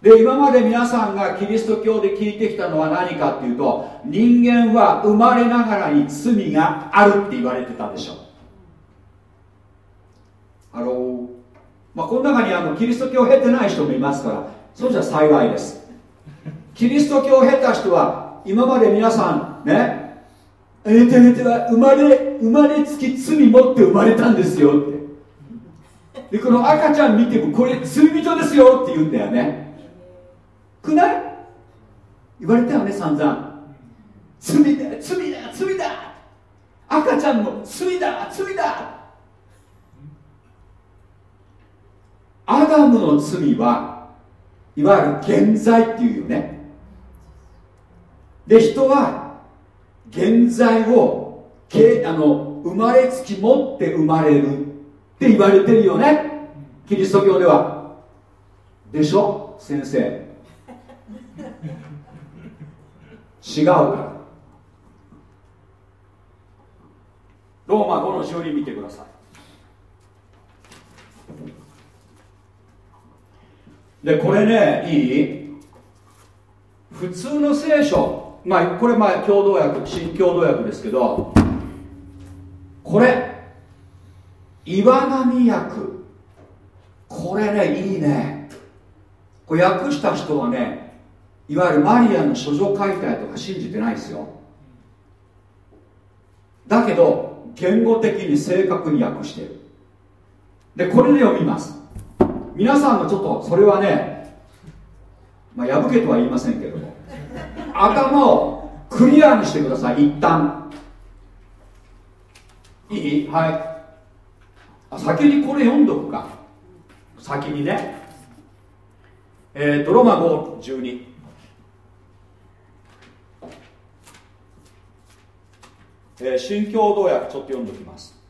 で今まで皆さんがキリスト教で聞いてきたのは何かっていうと人間は生まれながらに罪があるって言われてたでしょ。ハローまあこの中にあのキリスト教を経てない人もいますからそうじゃ幸いです。キリスト教を経た人は今まで皆さんねあなた方は生まれ生まれつき罪持って生まれたんですよって。でこの赤ちゃん見てもこれ罪人ですよって言うんだよね。くない？言われたよね散々。罪だ罪だ罪だ。赤ちゃんの罪だ罪だ。アダムの罪はいわゆる現在っていうよね。で人は現在をけあの生まれつき持って生まれる。って言われてるよね。キリスト教では。でしょ？先生。違うから。ローマ5の12見てください。でこれねいい？普通の聖書。まあこれまあ共同訳新共同訳ですけど。これ。岩波訳これねいいね。これ訳した人はねいわゆるマリアの書状解体とか信じてないですよ。だけど言語的に正確に訳してる。でこれで読みます。皆さんもちょっとそれはねまあ破けとは言いませんけども頭をクリアにしてください一旦。いい？はい。先にこれ読んどくか。先にね。えー、とロマ512えー、新共同訳ちょっと読んでおきます、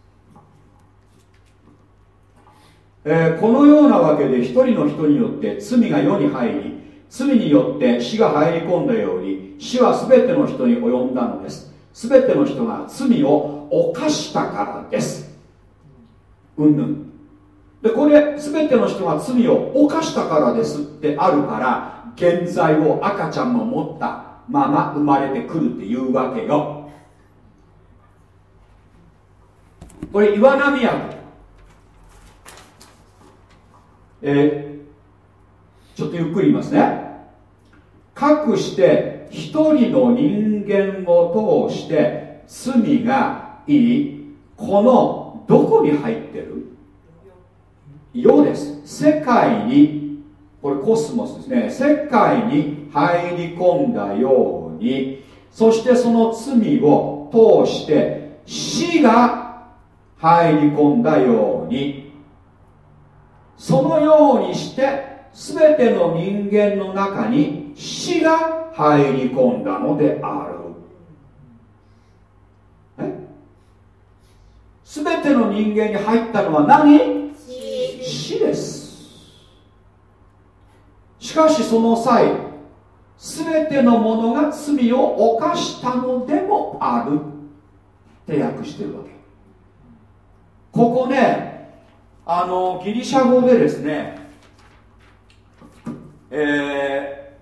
えー、このようなわけで一人の人によって罪が世に入り罪によって死が入り込んだように死は全ての人に及んだのです。全ての人が罪を犯したからです。うんぬん。でこれ全ての人が罪を犯したからですってあるから現在を赤ちゃんも持ったまま生まれてくるっていうわけよ。これ岩波役えー、ちょっとゆっくり言いますね。かくして一人の人間を通して罪がいい。このこに入ってる？世です。世界にこれコスモスですね。世界に入り込んだように。そしてその罪を通して死が入り込んだように。そのようにして全ての人間の中に死が入り込んだのである。全ての人間に入ったのは何？死。です。しかしその際全ての者が罪を犯したのでもある。って訳してるわけ。ここねあのギリシャ語でですねえ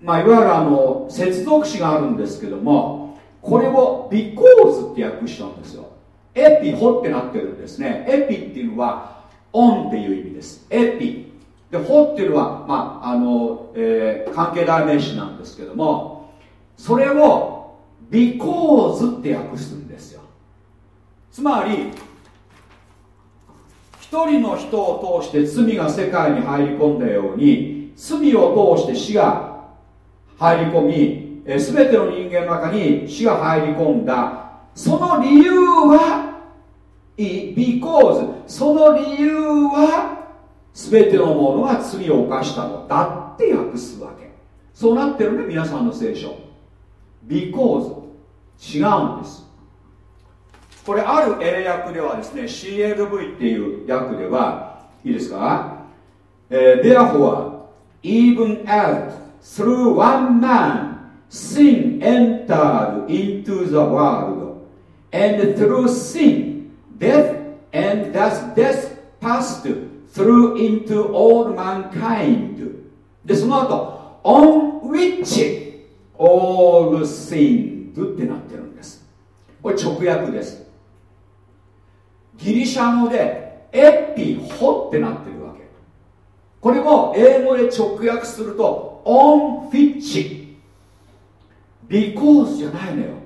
ー、まあいわゆるあの接続詞があるんですけどもこれを because って訳したんですよエピホってなってるんですね。エピっていうのはオンっていう意味です。エピ。でホっていうのは、まああのえー、関係代名詞なんですけどもそれを because って訳すんですよ。つまり一人の人を通して罪が世界に入り込んだように罪を通して死が入り込み、えー、全ての人間の中に死が入り込んだその理由はいい because その理由は全てのものが罪を犯したのだって訳すわけ。そうなってるね皆さんの聖書。because 違うんです。これある英訳ではですね CLV っていう訳ではいいですか、えー、Therefore even as through one man sin entered into the world. And through sin, death, and thus death passed through into all mankind. で、その後、on which all sinned ってなってるんです。これ直訳です。ギリシャ語でエピホってなってるわけ。これも英語で直訳すると on which because じゃないのよ。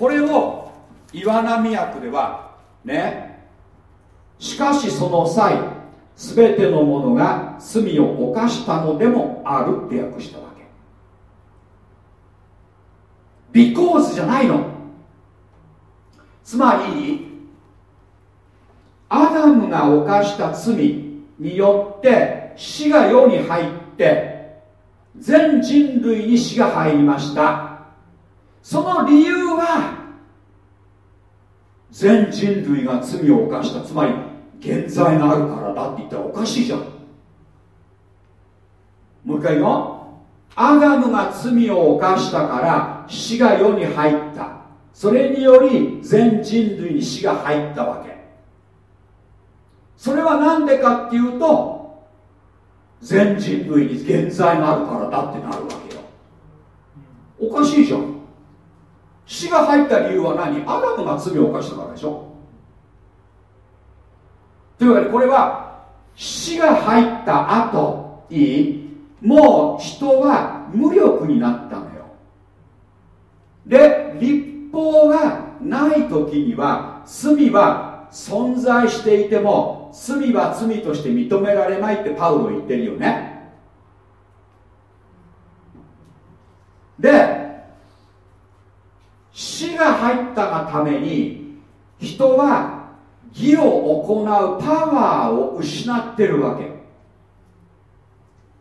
これを岩波訳ではねしかしその際全ての者が罪を犯したのでもあるって訳したわけ。ビコースじゃないの。つまりアダムが犯した罪によって死が世に入って全人類に死が入りました。その理由は全人類が罪を犯したつまり現在があるからだって言ったらおかしいじゃん。もう一回言う。アダムが罪を犯したから死が世に入った。それにより全人類に死が入ったわけ。それは何でかっていうと全人類に現在があるからだってなるわけよ。おかしいじゃん。死が入った理由は何？アダムが罪を犯したからでしょ？というわけでこれは死が入った後いいもう人は無力になったのよ。で立法がない時には罪は存在していても罪は罪として認められないってパウロ言ってるよねで死が入っために人は義を行うパワーを失ってるわけ。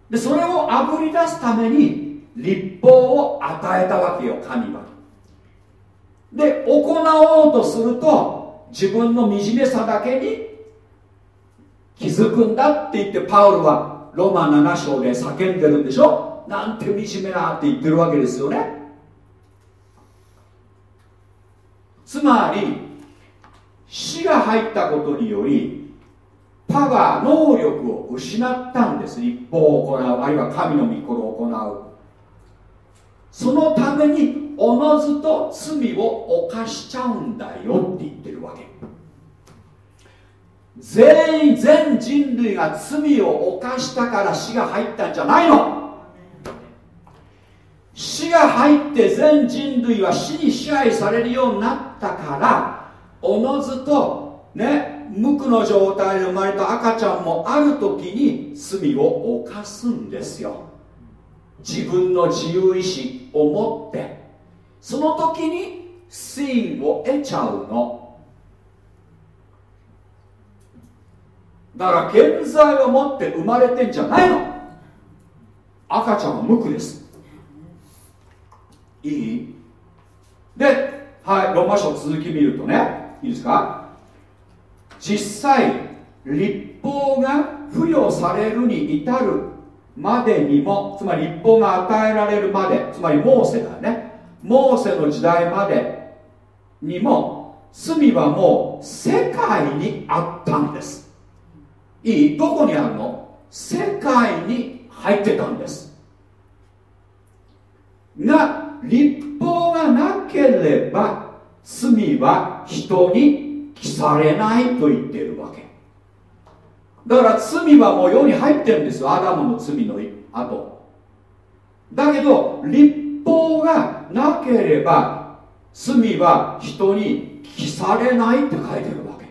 でそれをあぶり出すために立法を与えたわけよ神は。で行おうとすると自分の惨めさだけに気づくんだって言ってパウルはロマン7章で叫んでるんでしょ？なんて惨めなって言ってるわけですよね。つまり死が入ったことによりパワー能力を失ったんです。立法を行うあるいは神の御心を行う。そのためにおのずと罪を犯しちゃうんだよって言ってるわけ。全員全人類が罪を犯したから死が入ったんじゃないの。死が入って全人類は死に支配されるようになったからおのずとね無垢の状態で生まれた赤ちゃんもある時に罪を犯すんですよ。自分の自由意志を持って。その時にシーンを得ちゃうの。だから現在を持って生まれてんじゃないの。赤ちゃんは無垢です。いい？ではいローマ書続き見るとねいいですか？実際立法が付与されるに至るまでにもつまり立法が与えられるまでつまりモーセだね。モーセの時代までにも罪はもう世界にあったんです。いい？どこにあるの？世界に入ってたんです。が立法がなければ罪は人に記されないと言っているわけ。だから罪はもう世に入ってるんですよ。アダムの罪の後。だけど立法がなければ罪は人に記されないって書いてるわけ。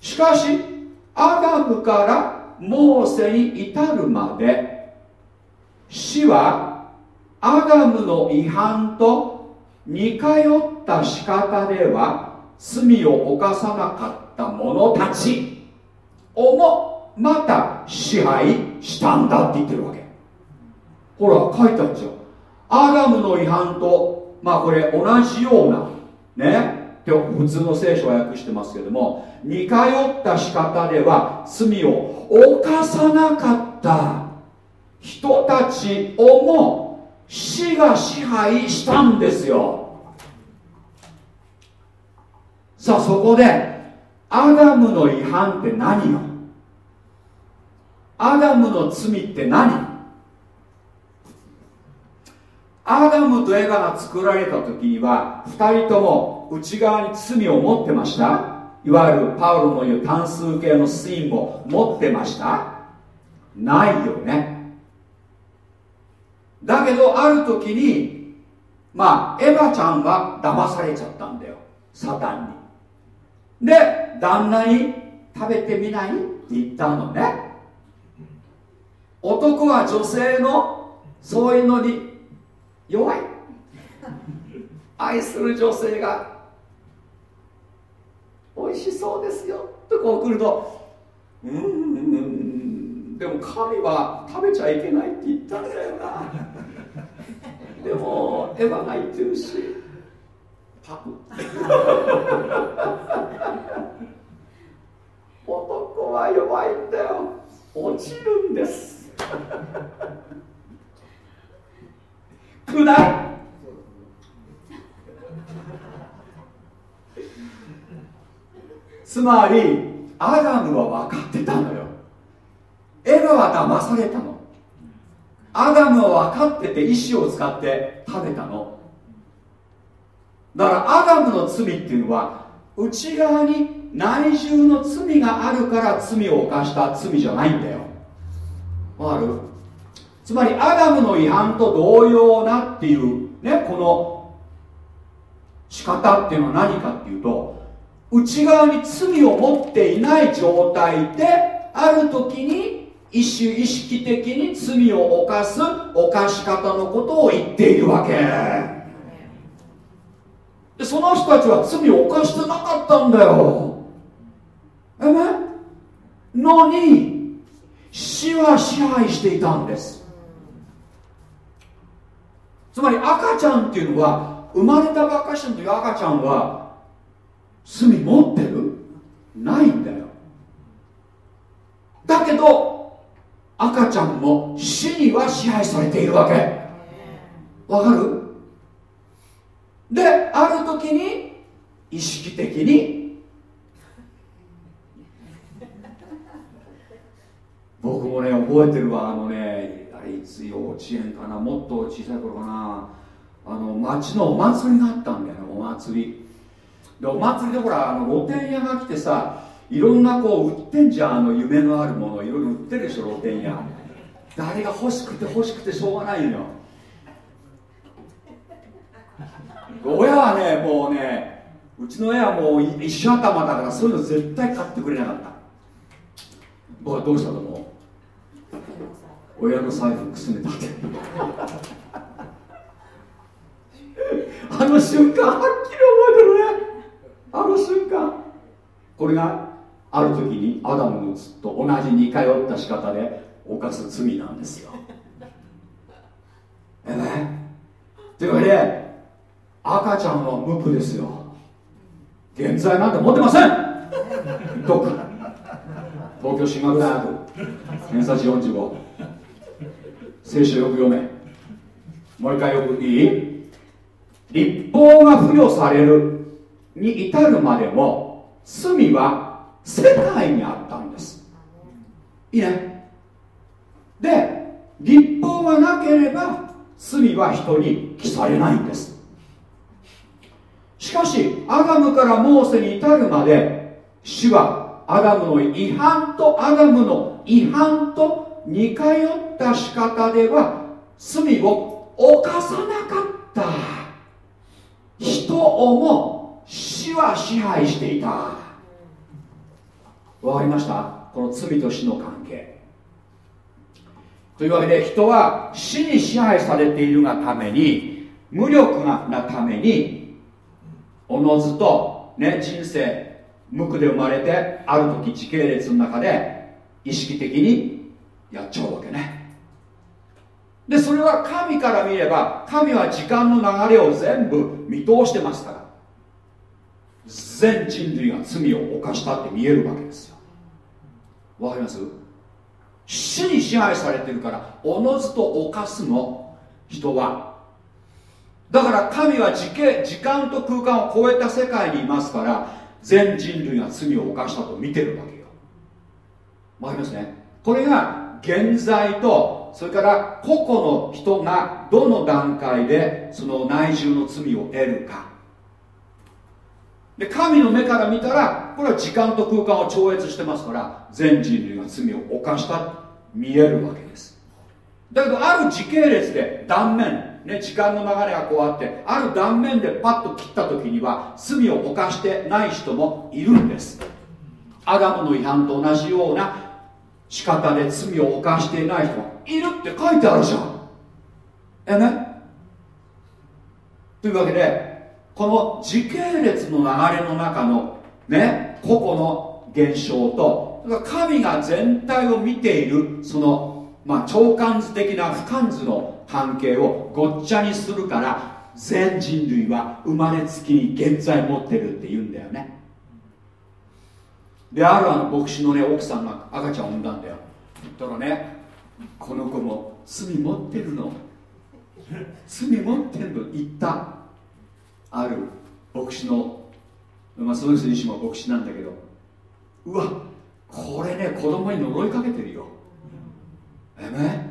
しかしアダムからモーセに至るまで死はアダムの違反と似通った仕方では罪を犯さなかった者たちをもまた支配したんだって言ってるわけ。ほら書いてあるじゃん。アダムの違反とまあこれ同じようなね普通の聖書は訳してますけども似通った仕方では罪を犯さなかった人たちをも死が支配したんですよ。さあそこでアダムの違反って何よ？アダムの罪って何？アダムとエヴァが作られた時には2人とも内側に罪を持ってました。いわゆるパウロの言う単数形の sin を持ってました。ないよね。だけどある時にまあエヴァちゃんは騙されちゃったんだよ。サタンに。で旦那に食べてみない？って言ったのね。男は女性のそういうのに弱い。愛する女性が美味しそうですよとこう来るとうん。でも神は食べちゃいけないって言ったんだよな。でもエヴァが言ってるし。パク。男は弱いんだよ。落ちるんです。くない。つまりアダムは分かってたのよ。エヴァは騙されたの。アダムは分かってて意志を使って食べたの。だからアダムの罪っていうのは内側に内住の罪があるから罪を犯した罪じゃないんだよ。わかる？つまりアダムの違反と同様なっていうねこの仕方っていうのは何かっていうと内側に罪を持っていない状態である時に意思意識的に罪を犯す犯し方のことを言っているわけ。でその人たちは罪を犯してなかったんだよ。えめのに死は支配していたんです。つまり赤ちゃんっていうのは生まれたばっかしの時赤ちゃんは罪持ってる？ないんだよ。だけど赤ちゃんも死には支配されているわけ。わかる？である時に意識的に 僕もね覚えてるわ。あのねあれいつ幼稚園かな？もっと小さい頃かな。あの町のお祭りがあったんだよねお祭り。でお祭りでほらあの露店屋が来てさいろんなこう売ってんじゃんあの夢のあるもの。いろいろ売ってるでしょ露店屋。誰が欲しくて欲しくてしょうがないのよ。親はねもうねうちの親はもう石頭だからそういうの絶対買ってくれなかった。僕はどうしたと思う親の財布くすねたって。あの瞬間はっきり覚えてるね。あの瞬間。これがある時にアダムのと同じ似通った仕方で犯す罪なんですよ。えね？というわけで赤ちゃんは無垢ですよ。現在なんて持ってません。どっか。東京進学大学偏差値45聖書よく読め。もう一回よくいい？立法が付与されるに至るまでも罪は世界にあったんです。いいね。で立法がなければ罪は人に記されないんです。しかしアダムからモーセに至るまで主はアダムの違反とアダムの違反と似通った仕方では罪を犯さなかった。人をも死は支配していた。わかりました？この罪と死の関係。というわけで人は死に支配されているがために無力なためにおのずと、ね、人生無垢で生まれてある時時系列の中で意識的にやっちゃうわけね。でそれは神から見れば神は時間の流れを全部見通してますから。全人類が罪を犯したって見えるわけですよ。わかります？死に支配されてるからおのずと犯すの人は。だから神は時系時間と空間を超えた世界にいますから全人類が罪を犯したと見てるわけよ。わかりますね？これが現在とそれから個々の人がどの段階でその内住の罪を得るか。で神の目から見たらこれは時間と空間を超越してますから全人類が罪を犯した見えるわけです。だけどある時系列で断面ね、時間の流れがこうあってある断面でパッと切った時には罪を犯してない人もいるんです。アダムの違反と同じような仕方で罪を犯していない人がいるって書いてあるじゃん。えね？というわけでこの時系列の流れの中のね個々の現象と神が全体を見ているその、まあ、長関図的な俯瞰図の関係をごっちゃにするから全人類は生まれつきに現在持ってるって言うんだよね。であるあの牧師のね奥さんが赤ちゃんを産んだんだよ。言ったらねこの子も罪持ってるの。罪持ってるの。言った。ある牧師のまあその人自身も牧師なんだけどうわこれね子供に呪いかけてるよ。えめ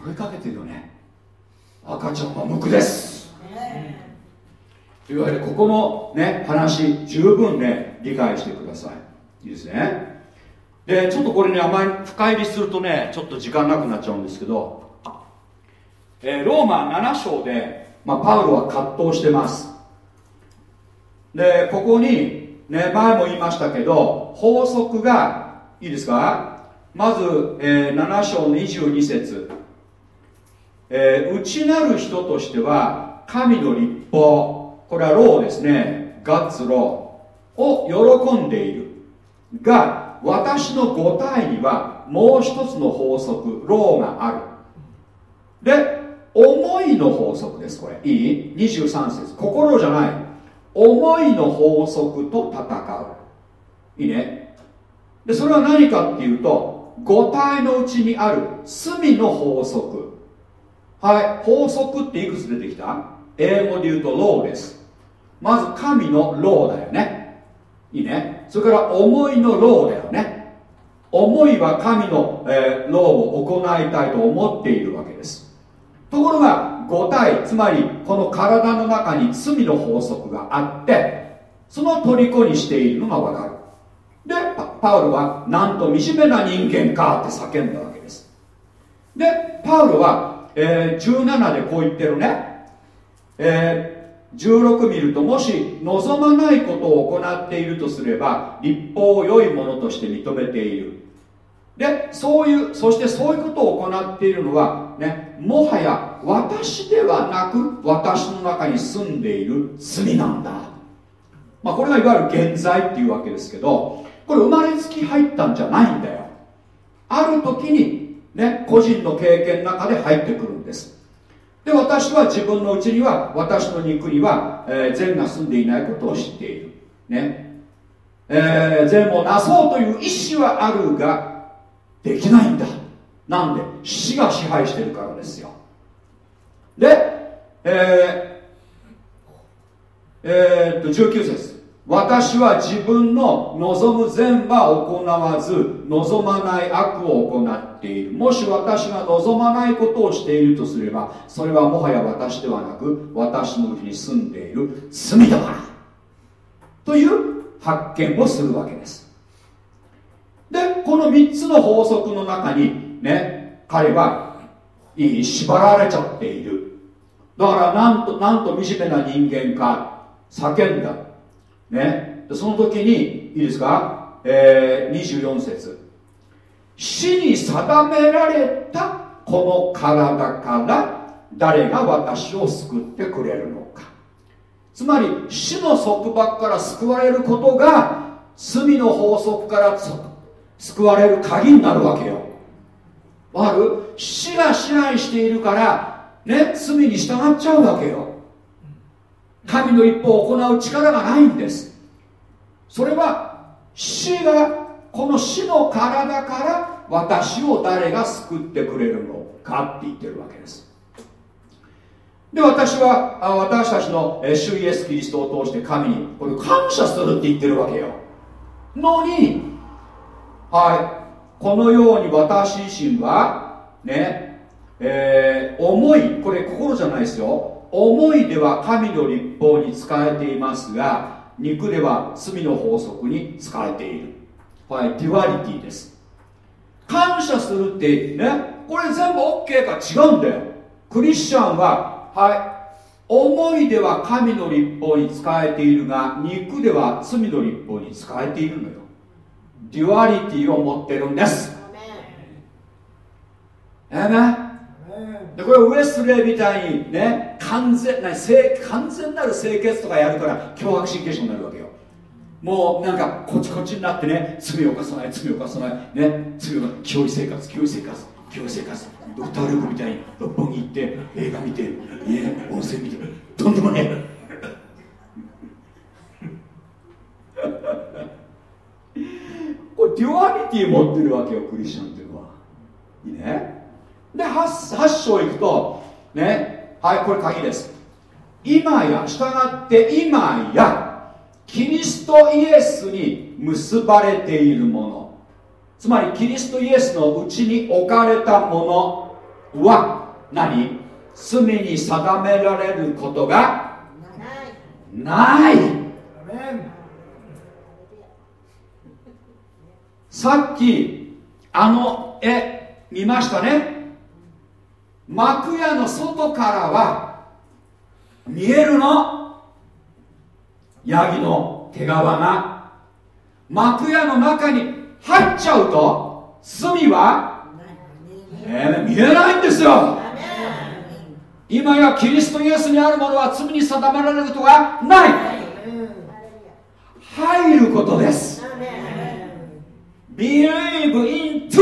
呪いかけてるよね。赤ちゃんは無垢です。いわゆるここのね話十分ね理解してください。いいですね。でちょっとこれねあまり深入りするとねちょっと時間なくなっちゃうんですけど、えーローマ7章で、まあ、パウロは葛藤してます。でここにね前も言いましたけど法則がいいですか？まず、えー7章の22節。えー内なる人としては神の立法これはローですね。ガッツローを喜んでいる。が私の五体にはもう一つの法則ローがある。で思いの法則ですこれ。いい？23節。心じゃない。思いの法則と戦う。いいね。でそれは何かっていうと五体のうちにある。罪の法則。はい。法則っていくつ出てきた？英語で言うと law です。まず神の law だよね。いいね。それから思いの law だよね。思いは神の、えー law を行いたいと思っているところが五体つまりこの体の中に罪の法則があってその虜にしているのがわかる。でパパウロはなんと惨めな人間かって叫んだわけです。でパウロは、えー17でこう言ってるね、えー16見るともし望まないことを行っているとすれば立法を良いものとして認めている。でそういうそしてそういうことを行っているのはねもはや私ではなく私の中に住んでいる罪なんだ。まあこれがいわゆる現在っていうわけですけどこれ生まれつき入ったんじゃないんだよ。ある時にね個人の経験の中で入ってくるんです。で私は自分のうちには私の肉には、えー善が住んでいないことを知っている。ね。えー善をなそうという意志はあるができないんだ。なんで死が支配してるからですよ。でえーえーっと19節。私は自分の望む善は行わず望まない悪を行っている。もし私が望まないことをしているとすればそれはもはや私ではなく私のうちに住んでいる罪だから。という発見をするわけです。でこの3つの法則の中にね彼はいい縛られちゃっている。だからなんとなんと惨めな人間か叫んだ。ね。その時にいいですか、えー、24節。死に定められたこの体から誰が私を救ってくれるのか。つまり死の束縛から救われることが罪の法則から救われる鍵になるわけよ。わかる死が支配しているからね罪に従っちゃうわけよ。神の一方を行う力がないんです。それは死がこの死の体から私を誰が救ってくれるのかって言ってるわけです。で私は私たちのえ主イエス・キリストを通して神にこれ感謝するって言ってるわけよ。のにはい。このように私自身はねえー思いこれ心じゃないですよ。思いでは神の律法に仕えていますが肉では罪の法則に仕えている。はい duality です。感謝するってねこれ全部 OK か違うんだよ。クリスチャンははい思いでは神の律法に仕えているが肉では罪の律法に仕えているのよ。 duality を持ってるんです。えでこれウエスレーみたいにね完全な聖完全なる聖潔とかやるから強迫神経症になるわけよ。もうなんかこっちこっちになってね罪を犯さない罪を犯さない。ね罪を犯清い生活清い生活清い生活。ドクター・ルークみたいに六本木行って映画見て、ね、温泉見てとんでもねえこれ duality 持ってるわけよクリスチャンっていうのは。いいね？で 8, 8章いくとねはいこれ鍵です。今や従って今やキリストイエスに結ばれているもの。つまりキリストイエスのうちに置かれたものは何？罪に定められることがないさっきあの絵見ましたね。幕屋の外からは見えるの。ヤギの毛皮が。幕屋の中に入っちゃうと罪は、えー見えないんですよ。今やキリストイエスにあるものは罪に定められることがない。入ることです。Believe into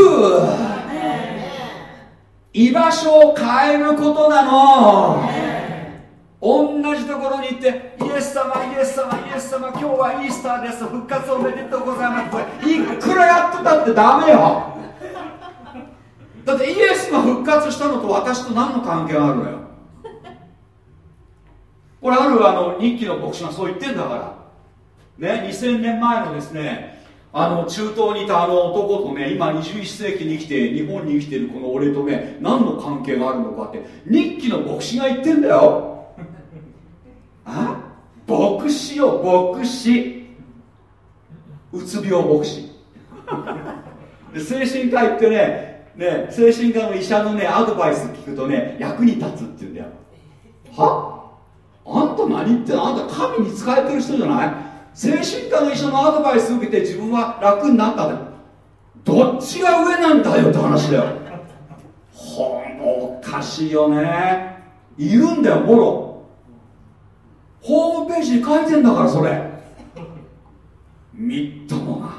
居場所を変えることなの。同じところに行ってイエス様イエス様イエス様今日はイースターです。復活おめでとうございます。これいくらやってたってダメよ。だってイエスが復活したのと私と何の関係があるのよ。これあるあの日記の牧師がそう言ってんだから。ね2000年前のですねあの中東にいたあの男とね今21世紀に生きて日本に生きてるこの俺とね何の関係があるのかって日記の牧師が言ってんだよ。あ？牧師よ牧師。うつ病牧師。で精神科行ってねね精神科の医者のねアドバイス聞くとね役に立つって言うんだよ。は？あんた何言ってんの？あんた神に仕えてる人じゃない？精神科の医者のアドバイス受けて自分は楽になったんだよどっちが上なんだよって話だよ。ほんおかしいよね。いるんだよもろ。ホームページに書いてんだからそれ。みっともな。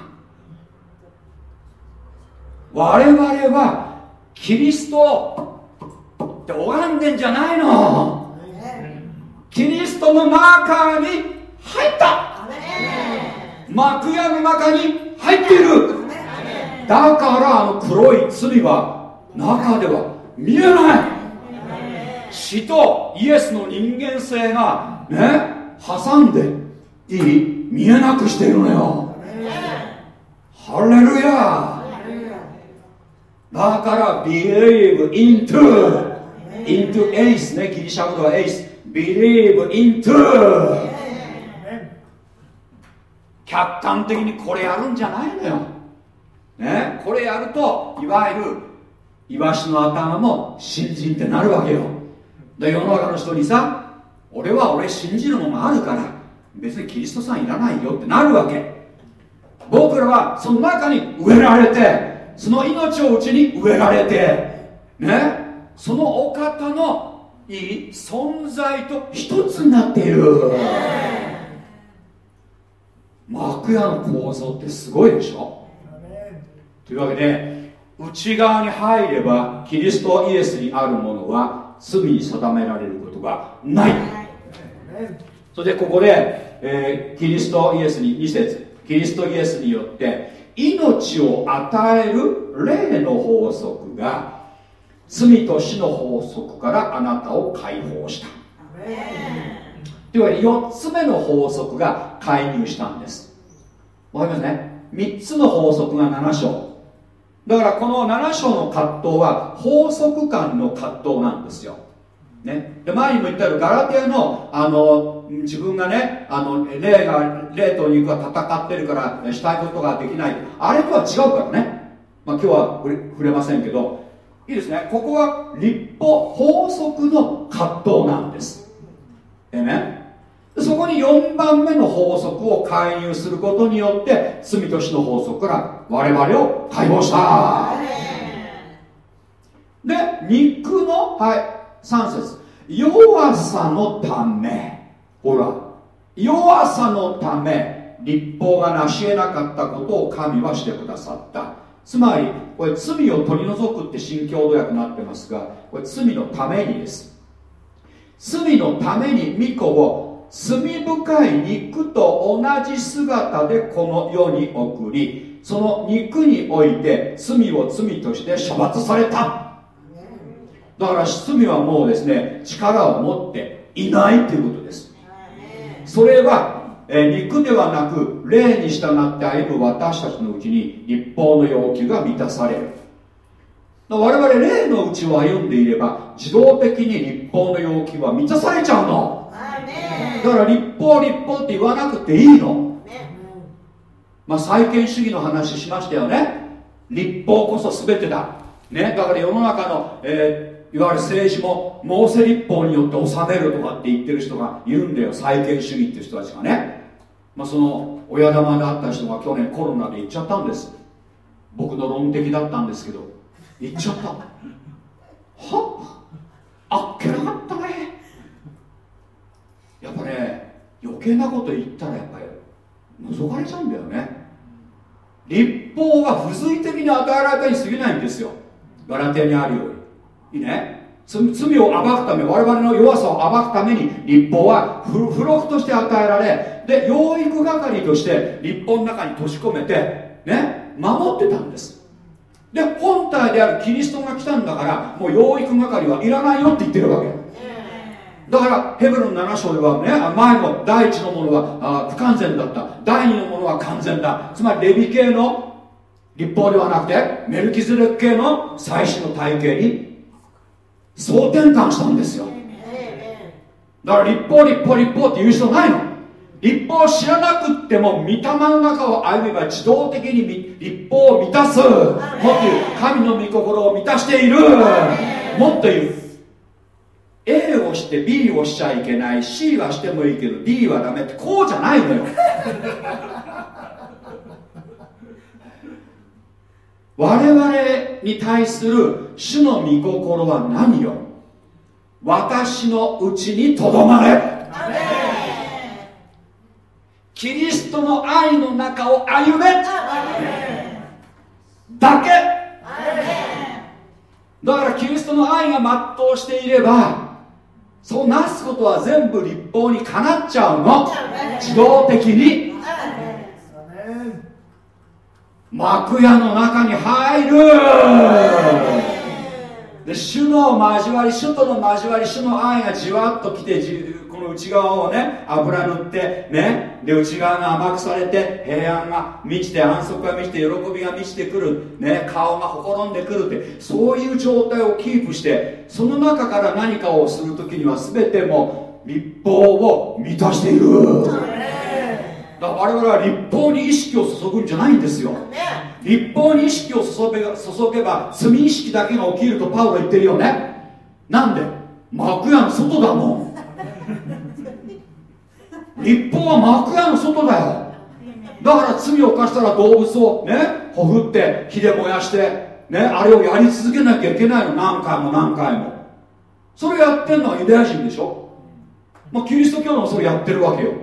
我々はキリストって拝んでんじゃないの。キリストのマーカーに入った。幕屋の中に入っている。だからあの黒い罪は中では見えない。死とイエスの人間性がね挟んでいい見えなくしているのよ。ハレルヤ。だから believe into into ace ねギリシャ語では ace believe into 客観的にこれやるんじゃないのよ、ね、これやるといわゆるイワシの頭も新人ってなるわけよ。で世の中の人にさ俺は俺信じるものがあるから別にキリストさんいらないよってなるわけ。僕らはその中に植えられてその命をうちに植えられてね？そのお方のいい存在と一つになっている。幕屋の構造ってすごいでしょ？というわけで内側に入ればキリストイエスにあるものは罪に定められることがない。それでここで、えーキリストイエスに2節。キリストイエスによって命を与える霊の法則が罪と死の法則からあなたを解放した。というわけで4つ目の法則が介入したんです。わかりますね？3つの法則が7章。だからこの7章の葛藤は法則間の葛藤なんですよ。ね、で前にも言ったようにガラテヤのあの自分がねあの霊が霊と肉が戦ってるからしたいことができない。あれとは違うからね、まあ、今日は触れませんけど。いいですね。ここは立法法則の葛藤なんです。えねそこに4番目の法則を介入することによって罪と死の法則から我々を解放した。で肉のはい3節。弱さのため。ほら。弱さのため立法が成し得なかったことを神はしてくださった。つまりこれ罪を取り除くって新共同訳になってますがこれ罪のためにです。罪のために御子を罪深い肉と同じ姿でこの世に送りその肉において罪を罪として処罰された。だから罪はもうですね力を持っていないということです。それはえ肉ではなく霊に従って歩む私たちのうちに立法の要求が満たされる。我々霊のうちを歩んでいれば自動的に立法の要求は満たされちゃうの。だから立法立法って言わなくていいの。まあ再建主義の話しましたよね。立法こそ全てだ。ねだから世の中の、えーいわゆる政治もモーセ立法によって治めるとかって言ってる人がいるんだよ。再建主義っていう人たちがね、まあ、その親玉であった人が去年コロナで行っちゃったんです。僕の論的だったんですけど。行っちゃった。はっ？あっけなかった？やっぱね余計なこと言ったらやっぱり覗かれちゃうんだよね。立法は付随的に与えられたに過ぎないんですよ。ガラテアにあるように。いいね？罪を暴くため我々の弱さを暴くために立法は付付録として与えられで養育係として立法の中に閉じ込めてね守ってたんです。で本体であるキリストが来たんだからもう養育係はいらないよって言ってるわけ。だからヘブルの7章ではね前の第一のものは不完全だった。第二のものは完全だ。つまりレビ系の立法ではなくてメルキズレク系の祭祀の体系に総転換したんですよ。だから立法立法立法って言う人ないの。立法を知らなくっても御霊の中を歩めば自動的に立法を満たす。もっと言う神の御心を満たしている。もっと言う A をして B をしちゃいけない C はしてもいいけど D はダメってこうじゃないのよ。我々に対する主の御心は何よ？私のうちにとどまれ。キリストの愛の中を歩め。だけ。だからキリストの愛が全うしていればそうなすことは全部立法にかなっちゃうの。自動的に。幕屋の中に入るで主の交わり主との交わり主の愛がじわっときてじこの内側をね油塗ってねで内側が甘くされて平安が満ちて安息が満ちて喜びが満ちてくる、ね、顔がほころんでくるってそういう状態をキープしてその中から何かをする時には全てもう立法を満たしている。だから我々は立法に意識を注ぐんじゃないんですよ立法に意識を注げ注げば罪意識だけが起きるとパウロ言ってるよね。なんで？幕屋の外だもん。立法は幕屋の外だよ。だから罪を犯したら動物をねほふって火で燃やしてねあれをやり続けなきゃいけないの。何回も何回も。それやってんのはユダヤ人でしょ。まあキリスト教のそれやってるわけよ。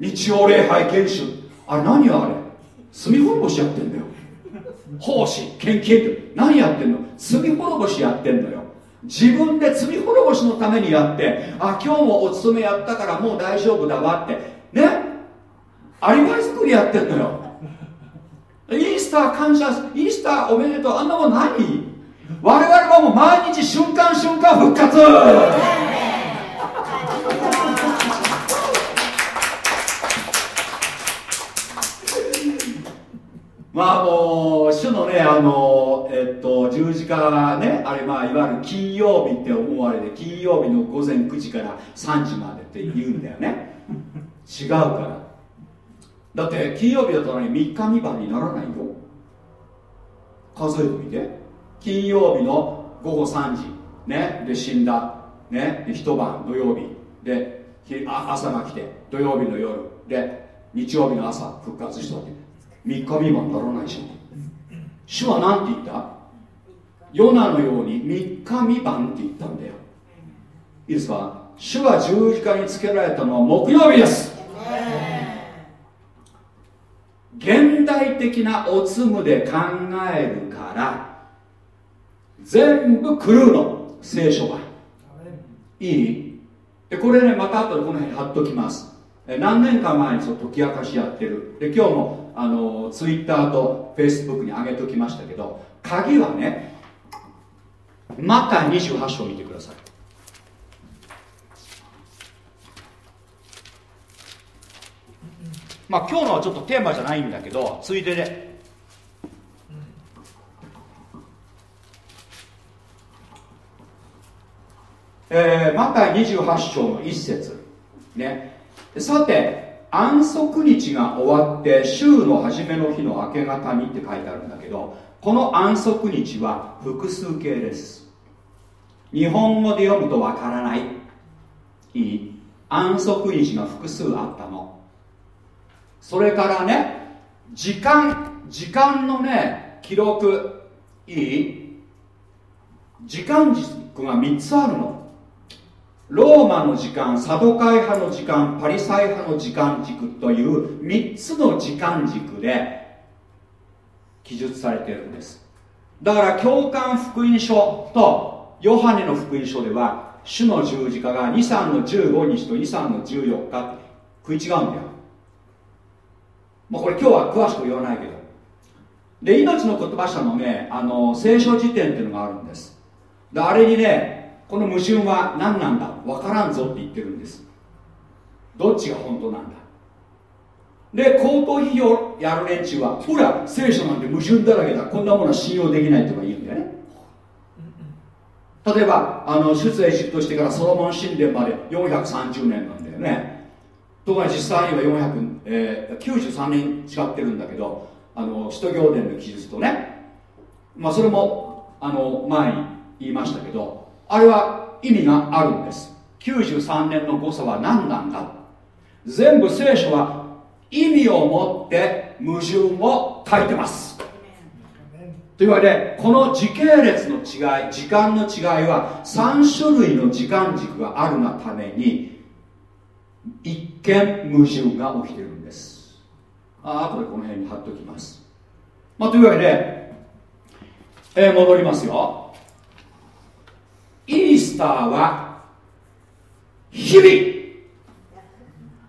日曜礼拝研修。あれ何よあれ？罪滅ぼしやってんだよ。奉仕献金って。何やってんの？罪滅ぼしやってんのよ。自分で罪滅ぼしのためにやってあ今日もお勤めやったからもう大丈夫だわって。ね？アリバイ作りやってんのよ。イースター感謝イースターおめでとう。あんなもん何我々はもう毎日瞬間瞬間復活。まあもう主のねあのえっと十字架がねあれまあいわゆる金曜日って思われて金曜日の午前9時から3時までって言うんだよね。違うから。だって金曜日だったら3日3晩にならないよ。数えてみて。金曜日の午後3時。ね。で死んだ。ね。一晩土曜日。で朝が来て。土曜日の夜。で日曜日の朝復活したわけ。3日未満ならないでしょ主は何て言った？ヨナのように3日未満って言ったんだよ。いいですか？主は十字架につけられたのは木曜日です。現代的なおつむで考えるから全部狂うの聖書がいい？でこれねまた後でこの辺貼っときます。え何年か前にその解き明かしやってる。で今日もあのツイッターとフェイスブックに上げときましたけど鍵はねマタイ28章見てください。まあ今日のはちょっとテーマじゃないんだけどついでで。えー、マタイ28章の一節。ね。さて安息日が終わって週の初めの日の明け方にって書いてあるんだけどこの安息日は複数形です。日本語で読むとわからない。いい。安息日が複数あったの。それからね時間時間のね記録。いい。時間軸が3つあるの。ローマの時間サドカイ派の時間パリサイ派の時間軸という3つの時間軸で記述されているんです。だから教官福音書とヨハネの福音書では主の十字架が23の15日と23の14日食い違うんだよ。もうこれ今日は詳しく言わないけど。で命の言葉社のねあの聖書辞典っていうのがあるんです。であれにねこの矛盾は何なんだ？分からんぞって言ってるんです。どっちが本当なんだ？で口頭批評やる連中はほら聖書なんて矛盾だらけだ。こんなものは信用できないとか言うんだよね。例えばあの出エジプトしてからソロモン神殿まで430年なんだよね。ところが実際には400、えー、93年違ってるんだけどあの使徒行伝の記述とね。まあそれもあの前に言いましたけどあれは意味があるんです。93年の誤差は何なんだ？全部聖書は意味を持って矛盾を書いてます。というわけでこの時系列の違い時間の違いは3種類の時間軸があるがために一見矛盾が起きてるんです。ああとでこの辺に貼っておきます。まあというわけで、えー、戻りますよ。イースターは日々。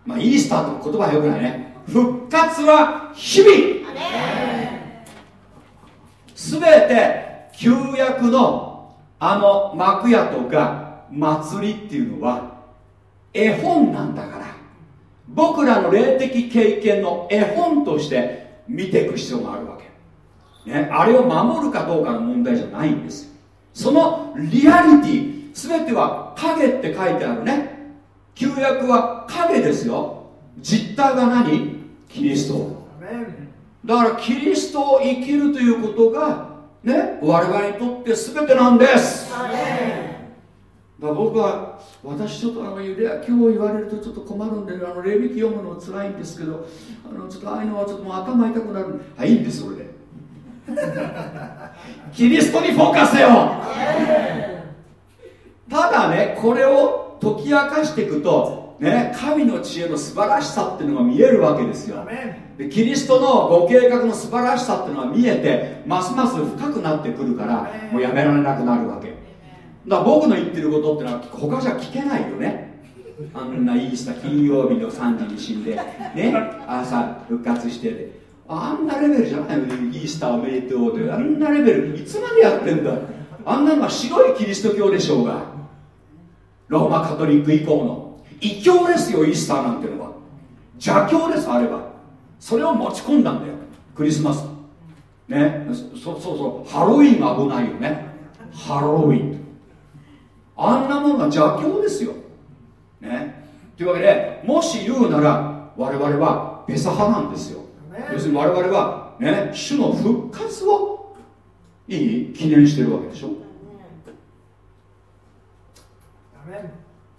まあイースターと言葉はよくないね。復活は日々。すべて旧約のあの幕屋とか祭りっていうのは絵本なんだから。僕らの霊的経験の絵本として見ていく必要があるわけ、ね、あれを守るかどうかの問題じゃないんですそのリアリティ全ては影って書いてあるね。旧約は影ですよ。実体が何？キリスト。だからキリストを生きるということがね我々にとって全てなんです。だから僕は私ちょっとあのユダヤ教を言われるとちょっと困るんであの霊引き読むの辛いんですけどあのちょっとああいうのはちょっともう頭痛くなる。はいいいんですそれで キリストにフォーカスよ。ただねこれを解き明かしていくとね神の知恵の素晴らしさっていうのが見えるわけですよ。でキリストのご計画の素晴らしさっていうのが見えてますます深くなってくるからもうやめられなくなるわけ。だから僕の言ってることってのは他じゃ聞けないよね。あんないいスタ金曜日の3時に死んでね朝復活してあんなレベルじゃないよイースターおめでとうであんなレベルいつまでやってんだ？あんなのは白いキリスト教でしょうが。ローマカトリック以降の。異教ですよイースターなんてのは。邪教ですあればそれを持ち込んだんだよ。クリスマス。ね？そそうそう。ハロウィン危ないよね。ハロウィン。あんなものが邪教ですよ。ね？というわけでもし言うなら我々はペサ派なんですよ。要するに我々はね主の復活をいい記念してるわけでしょ。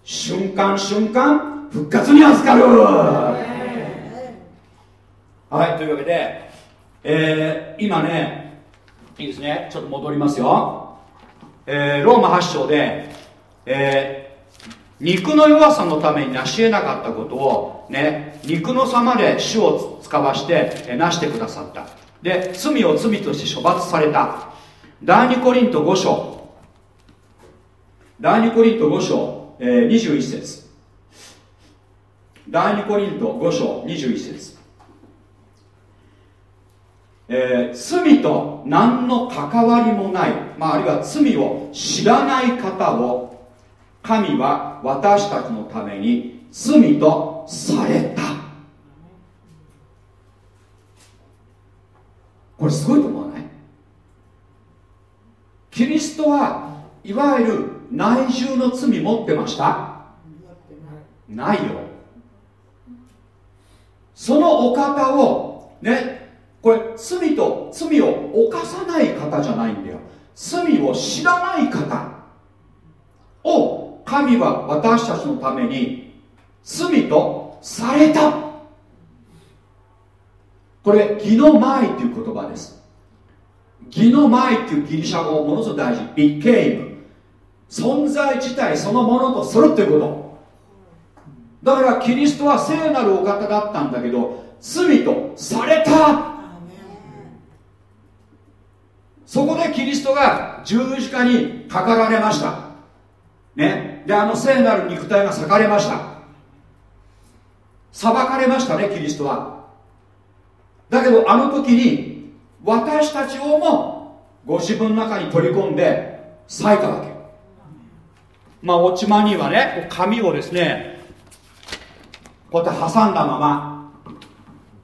瞬間瞬間復活に預かる。はいというわけで、えー、今ねいいですね。ちょっと戻りますよ、えー、ローマ発祥で、えー肉の弱さのために成し得なかったことをね肉の様で主を使わしてなしてくださった。で罪を罪として処罰された。第二コリント5章。第二コリント5章、えー、21節。第二コリント5章21節。えー、罪と何の関わりもない、まあ、あるいは罪を知らない方を神は私たちのために罪とされた。これすごいと思わない？キリストはいわゆる内住の罪持ってました？ないよ。そのお方をねこれ罪と罪を犯さない方じゃないんだよ。罪を知らない方を神は私たちのために罪とされた。これ義の前という言葉です。義の前っていうギリシャ語ものすごく大事。became 存在自体そのものとするということ。だからキリストは聖なるお方だったんだけど罪とされた。そこでキリストが十字架にかかられました。ね。であの聖なる肉体が裂かれました。裁かれましたねキリストは。だけどあの時に私たちをもご自分の中に取り込んで裂いたわけ。まあ落ち間にはね紙をですねこうやって挟んだまま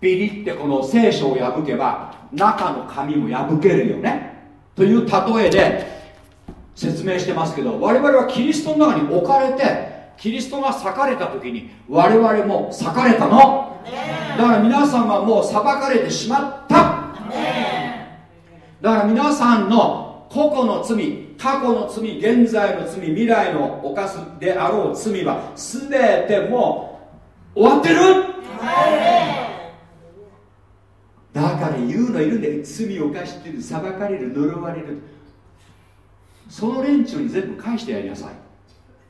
ビリってこの聖書を破けば中の紙も破けるよね。という例えで説明してますけど我々はキリストの中に置かれてキリストが裂かれた時に我々も裂かれたの。だから皆さんはもう裁かれてしまった。だから皆さんの個々の罪過去の罪現在の罪未来の犯すであろう罪は全てもう終わってる。だから言うのいるんで罪を犯してる裁かれる呪われるその連中に全部返してやりなさい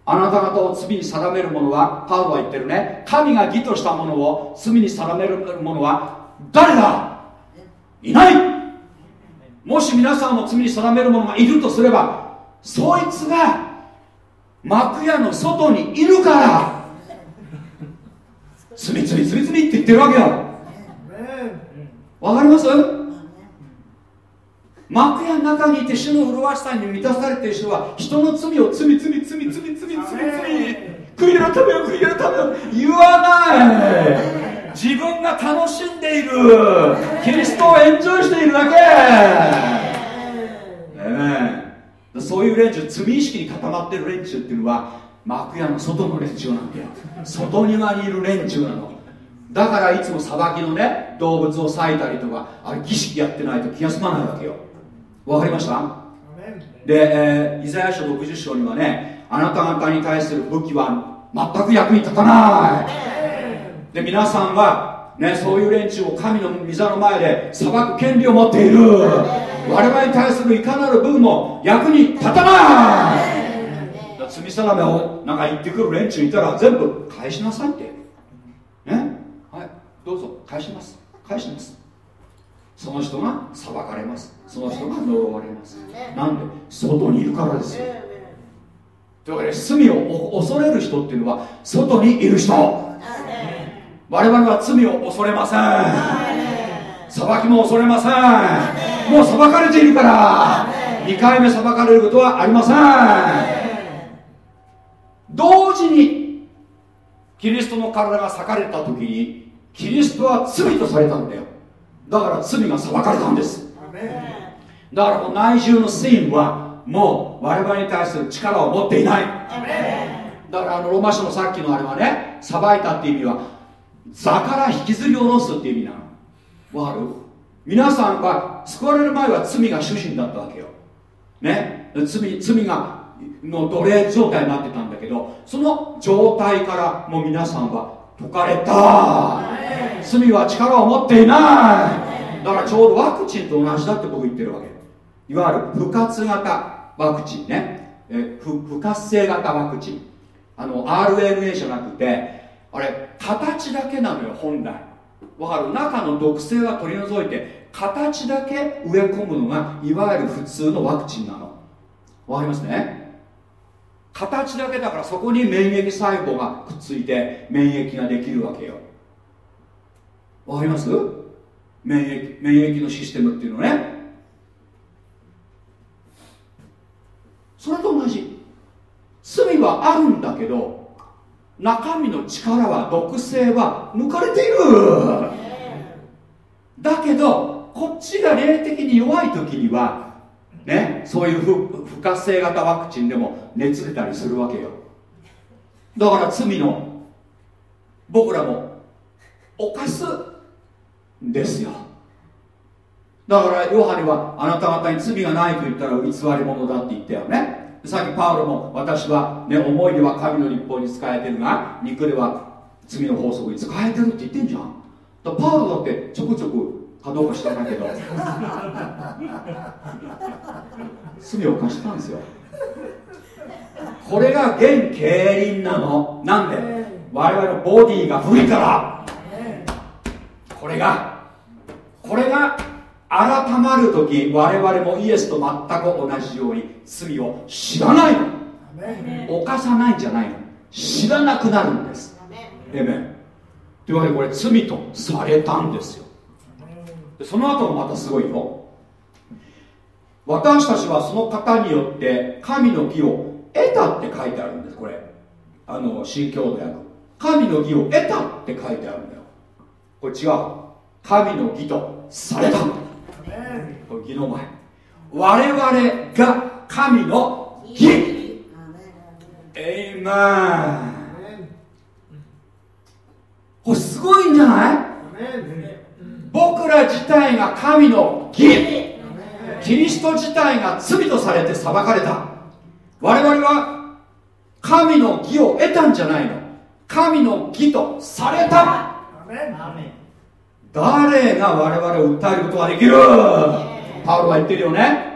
あなた方を罪に定める者はパウロは言ってるね。神が義としたものを罪に定める者は誰だ？いない。もし皆さんも罪に定める者がいるとすればそいつが幕屋の外にいるから罪罪罪罪って言ってるわけよわかります？幕屋の中にいて主の麗しさに満たされている人は人の罪を罪罪罪罪罪罪罪罪悔い改めよ悔い改めよ。言わない。自分が楽しんでいる。キリストをエンジョイしているだけ、ね、そういう連中罪意識に固まってる連中っていうのは幕屋の外の連中なんだよ。外庭にいる連中なの。だからいつも裁きのね動物を裂いたりとかあれ儀式やってないと気が済まないわけよわかりました？で、えー、イザヤ書60章にはねあなた方に対する武器は全く役に立たない。で皆さんは、ね、そういう連中を神の御座の前で裁く権利を持っている。我々に対するいかなる武具も役に立たない。罪定めをなんか言ってくる連中いたら全部返しなさいって。ね？はい。どうぞ。返します。返しますその人が裁かれます。その人が呪われます。なんで？外にいるからですよ。というわけで罪を恐れる人っていうのは外にいる人。我々は罪を恐れません。裁きも恐れません。もう裁かれているから2回目裁かれることはありません。同時にキリストの体が裂かれた時にキリストは罪とされたんだよだから罪が裁かれたんです。だからこの内住のシーンはもう我々に対する力を持っていない。だからあのローマ書のさっきのあれはね裁いたっていう意味は座から引きずり下ろすっていう意味なの。わかる？皆さんは救われる前は罪が主人だったわけよ。ね？罪罪がの奴隷状態になってたんだけどその状態からもう皆さんは解かれた罪は力を持っていない。だからちょうどワクチンと同じだって僕言ってるわけ。いわゆる不活型ワクチンね。え不不活性型ワクチン。あの RNA じゃなくてあれ形だけなのよ本来。わかる？中の毒性は取り除いて形だけ植え込むのがいわゆる普通のワクチンなの。わかりますね？形だけだからそこに免疫細胞がくっついて免疫ができるわけよ。わかります？免疫免疫のシステムっていうのね。それと同じ。罪はあるんだけど中身の力は毒性は抜かれている。だけどこっちが霊的に弱い時にはねそういう不不活性型ワクチンでも熱出たりするわけよ。だから罪の僕らも犯すですよ。だからヨハネはあなた方に罪がないと言ったら偽り者だって言ったよね。さっきパウロも私は、ね、思いでは神の立法に仕えてるが肉では罪の法則に仕えてるって言ってんじゃん。だパウロだってちょくちょくかどうか知らないけど罪を犯したんですよ。これが現競輪なの。なんで？我々のボディが古いから。これがこれが改まる時我々もイエスと全く同じように罪を知らないの。犯さないんじゃないの。知らなくなるんです。えめというわけでこれ罪とされたんですよ。その後もまたすごいよ私たちはその方によって神の義を得たって書いてあるんです。これ。あの新共同訳。神の義を得たって書いてあるんだよ。これ違う神の義とされた。これ義の前。我々が神の義。エイマンこれすごいんじゃない？僕ら自体が神の義。キリスト自体が罪とされて裁かれた。我々は神の義を得たんじゃないの。神の義とされた誰が我々を訴えることができる？パウロは言ってるよね。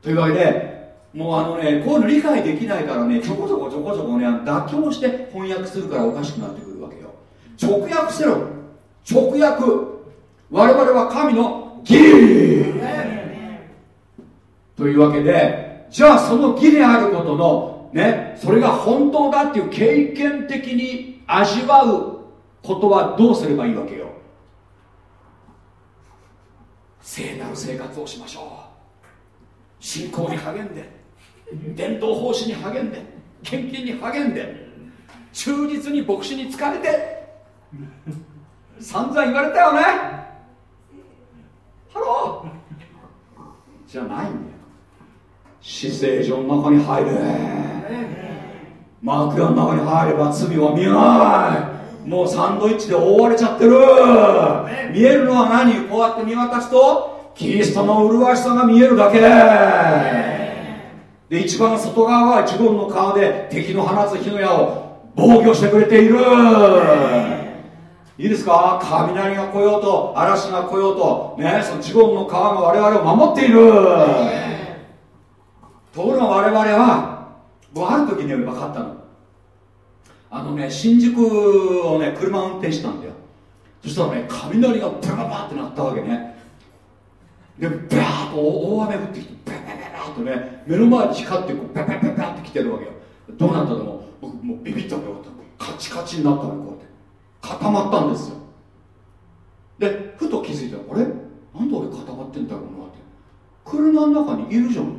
というわけでもうあのねこういうの理解できないからねちょこちょこちょこちょこね妥協して翻訳するからおかしくなってくるわけよ。直訳せろ。直訳。我々は神の義。というわけでじゃあその義であることのねそれが本当だっていう経験的に味わうことはどうすればいいわけよ聖なる生活をしましょう。信仰に励んで伝統奉仕に励んで献金に励んで忠実に牧師に仕えて散々言われたよね。 Hello。じゃないんだよ。死聖所の中に入れ。幕屋の中に入れば罪は見えない。もうサンドイッチで覆われちゃってる。見えるのは何？こうやって見渡すとキリストの麗しさが見えるだけ。で一番外側は自分の顔で敵の放つ火の矢を防御してくれている。いいですか？雷が来ようと嵐が来ようとねそのジゴンの川が我々を守っている。ところが我々は僕ある時ね分かったのあのね新宿をね車運転したんだよ。そしたらね雷がバババってなったわけね。でバーッと大雨降ってきてババババッとね目の前に光ってこうババババってきてるわけよ。どうなったのも僕もうビビったのよ。カチカチになったの。こうやって固まったんですよ。でふと気づいたあれ？なんで俺固まってんだろうなって。車の中にいるじゃん。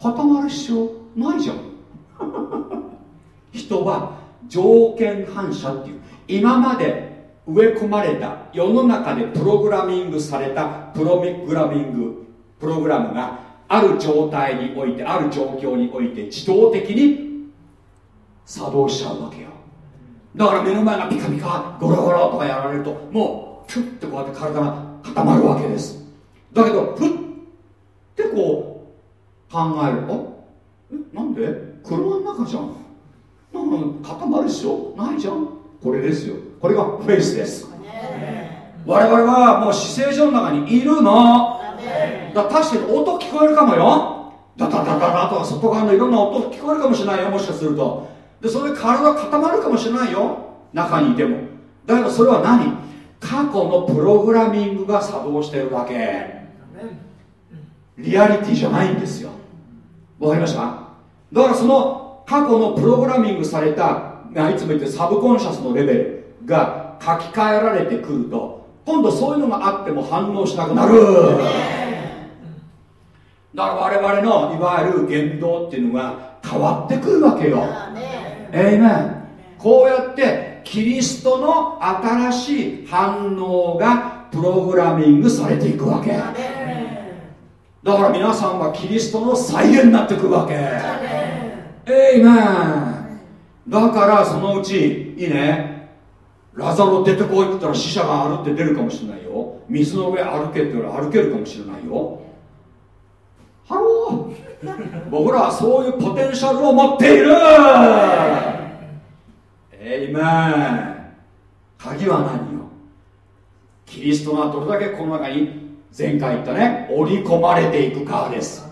固まる必要ないじゃん。人は条件反射っていう。今まで植え込まれた世の中でプログラミングされたプログラミングプログラムがある状態においてある状況において自動的に作動しちゃうわけよ。だから目の前がピカピカゴロゴロとかやられるともうキュッてこうやって体が固まるわけです。だけどふってこう考えるとえなんで？車の中じゃん。なんか固まる必要ないじゃん。これですよ。これがフェイスです。我々はもう姿勢上の中にいるの。だ確かに音聞こえるかもよ。ダダダダダとか外側のいろんな音聞こえるかもしれないよ。もしかすると。でそれで体固まるかもしれないよ。中にいても。だけどそれは何？過去のプログラミングが作動してるだけ。リアリティじゃないんですよ。わかりました？だからその過去のプログラミングされたいつも言ってサブコンシャスのレベルが書き換えられてくると今度そういうのがあっても反応しなくなる。だから我々のいわゆる言動っていうのが変わってくるわけよ。えいめんこうやってキリストの新しい反応がプログラミングされていくわけ。だから皆さんはキリストの再現になっていくわけ。えいめんだからそのうちいいね。ラザロ出てこいって言ったら死者が歩って出るかもしれないよ。水の上歩けって言ったら歩けるかもしれないよ。 Hello。僕らはそういうポテンシャルを持っている。えいめん鍵は何よ。キリストがどれだけこの中に前回言ったね。織り込まれていくかです。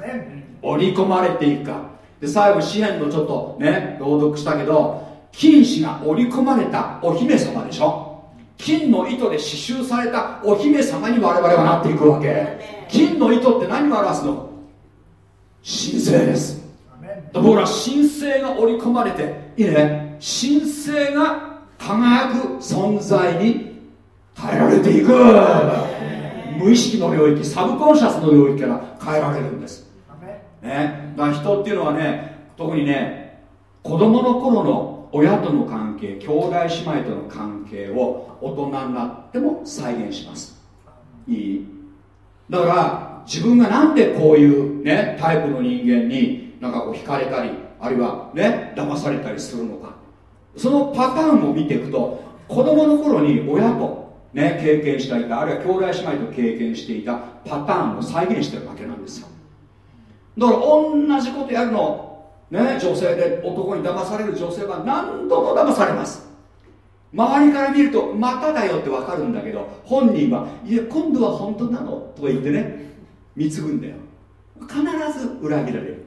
織り込まれていくかで最後詩篇のちょっとね朗読したけど金糸が織り込まれたお姫様でしょ？金の糸で刺繍されたお姫様に我々はなっていくわけ。金の糸って何を表すの？神聖です。僕ら神聖が織り込まれていいね。神聖が輝く存在に変えられていく。無意識の領域サブコンシャスの領域から変えられるんです。ね、だから人っていうのはね特にね子供の頃の親との関係兄弟姉妹との関係を大人になっても再現します。いい？だから自分がなんでこういうねタイプの人間になんかこう惹かれたりあるいはね騙されたりするのか。そのパターンを見ていくと子供の頃に親とね経験していたあるいは兄弟姉妹と経験していたパターンを再現してるわけなんですよ。だから同じことやるの、ね、女性で男に騙される女性は何度も騙されます。周りから見るとまただよって分かるんだけど本人はいや今度は本当なの？とか言ってね貢ぐんだよ。必ず裏切られる。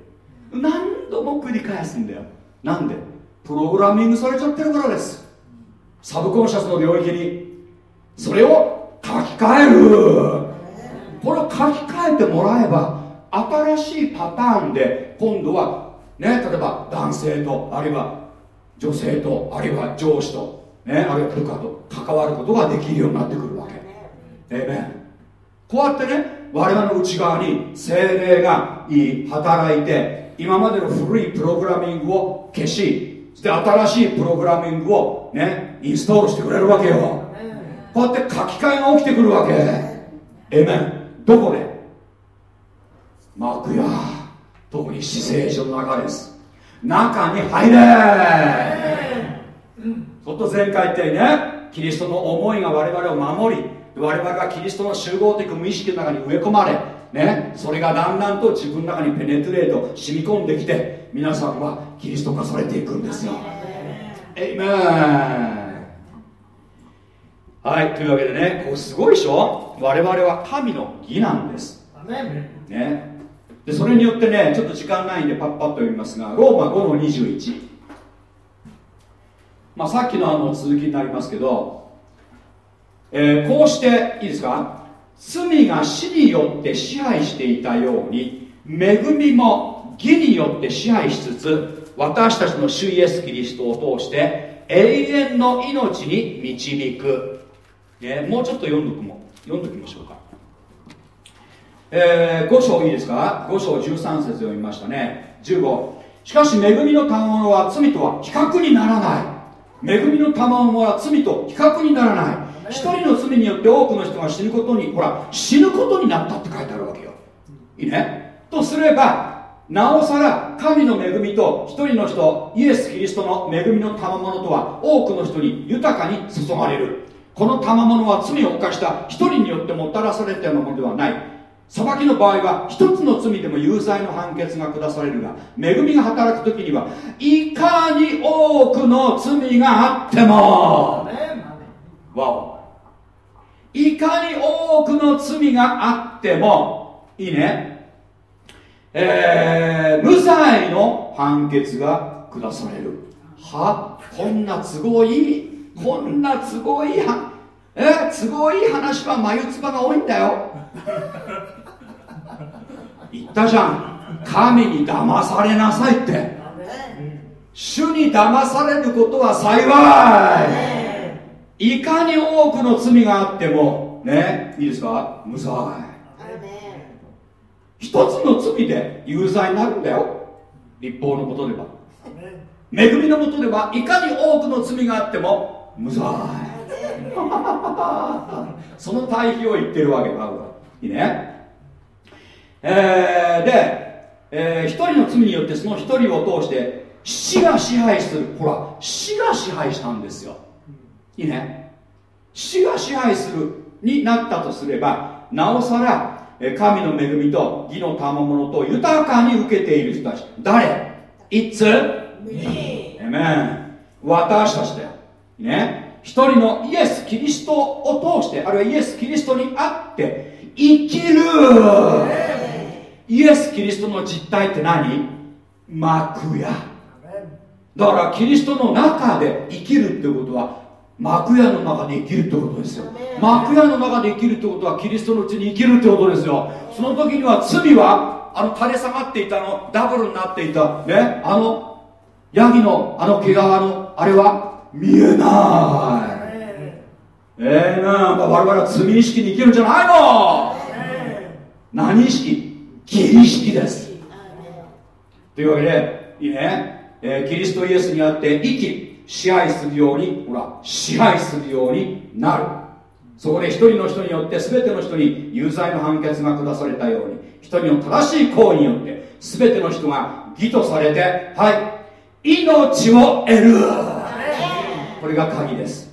何度も繰り返すんだよ。なんで？プログラミングされちゃってるからです。サブコンシャスの領域に。それを書き換える。これを書き換えてもらえば新しいパターンで今度はね例えば男性とあるいは女性とあるいは上司とねあるいは部下と関わることができるようになってくるわけ。ええこうやってね我々の内側に精霊がいい働いて今までの古いプログラミングを消しで新しいプログラミングをねインストールしてくれるわけよ。こうやって書き換えが起きてくるわけ。ええめんどこで？幕や特に死聖所の中です。中に入れ。そっと前回言ったようにねキリストの思いが我々を守り我々がキリストの集合的無意識の中に植え込まれね、それがだんだんと自分の中にペネトレート染み込んできて皆さんはキリスト化されていくんですよ。はいというわけでねここすごいでしょ？我々は神の義なんです。ねでそれによってねちょっと時間ないんでパッパッと読みますがローマ5の21まあさっきのあの続きになりますけど、えー、こうしていいですか？罪が死によって支配していたように恵みも義によって支配しつつ私たちの主イエス・キリストを通して永遠の命に導く、ね、もうちょっと読んどくも読んどきましょうか、えー、5章いいですか？5章13節読みましたね。15しかし恵みの賜物は罪とは比較にならない。恵みの賜物は罪と比較にならない。一人の罪によって多くの人が死ぬことにほら死ぬことになったって書いてあるわけよ。いいね？とすればなおさら神の恵みと一人の人イエス・キリストの恵みの賜物とは多くの人に豊かに注がれる。この賜物は罪を犯した一人によってもたらされたようなものではない。裁きの場合は一つの罪でも有罪の判決が下されるが恵みが働く時にはいかに多くの罪があってもわお。いかに多くの罪があってもいいね。えー、無罪の判決が下される。はこんな都合いいこんな都合いいはえ都合いい話は眉唾が多いんだよ。言ったじゃん。神に騙されなさいって。主に騙されることは幸い。いかに多くの罪があってもねいいですか？無罪。一つの罪で有罪になるんだよ。立法のことでは。恵みのもとでは。いかに多くの罪があっても無罪。その対比を言ってるわけだいいね？えー、で、えー、一人の罪によってその一人を通して死が支配するほら死が支配したんですよ。いいね。死が支配するになったとすればなおさら神の恵みと義の賜物と豊かに受けている人たち。誰 ?It's me 私たちだよ。ね。一人のイエス・キリストを通してあるいはイエス・キリストにあって生きるイエス・キリストの実態って何？幕屋。だからキリストの中で生きるってことは幕屋の中で生きるってことですよ。幕屋の中で生きるってことはキリストのうちに生きるってことですよ。その時には罪はあの垂れ下がっていたの。ダブルになっていた。ね？あのヤギのあの毛皮のあれは見えない。えー、なんか我々は罪意識に生きるんじゃないの？何意識？義意識です。というわけでいいね、えー、キリストイエスにあって生き支配するようにほら支配するようになる。そこで一人の人によって全ての人に有罪の判決が下されたように一人の正しい行為によって全ての人が義とされてはい。命を得る。これが鍵です。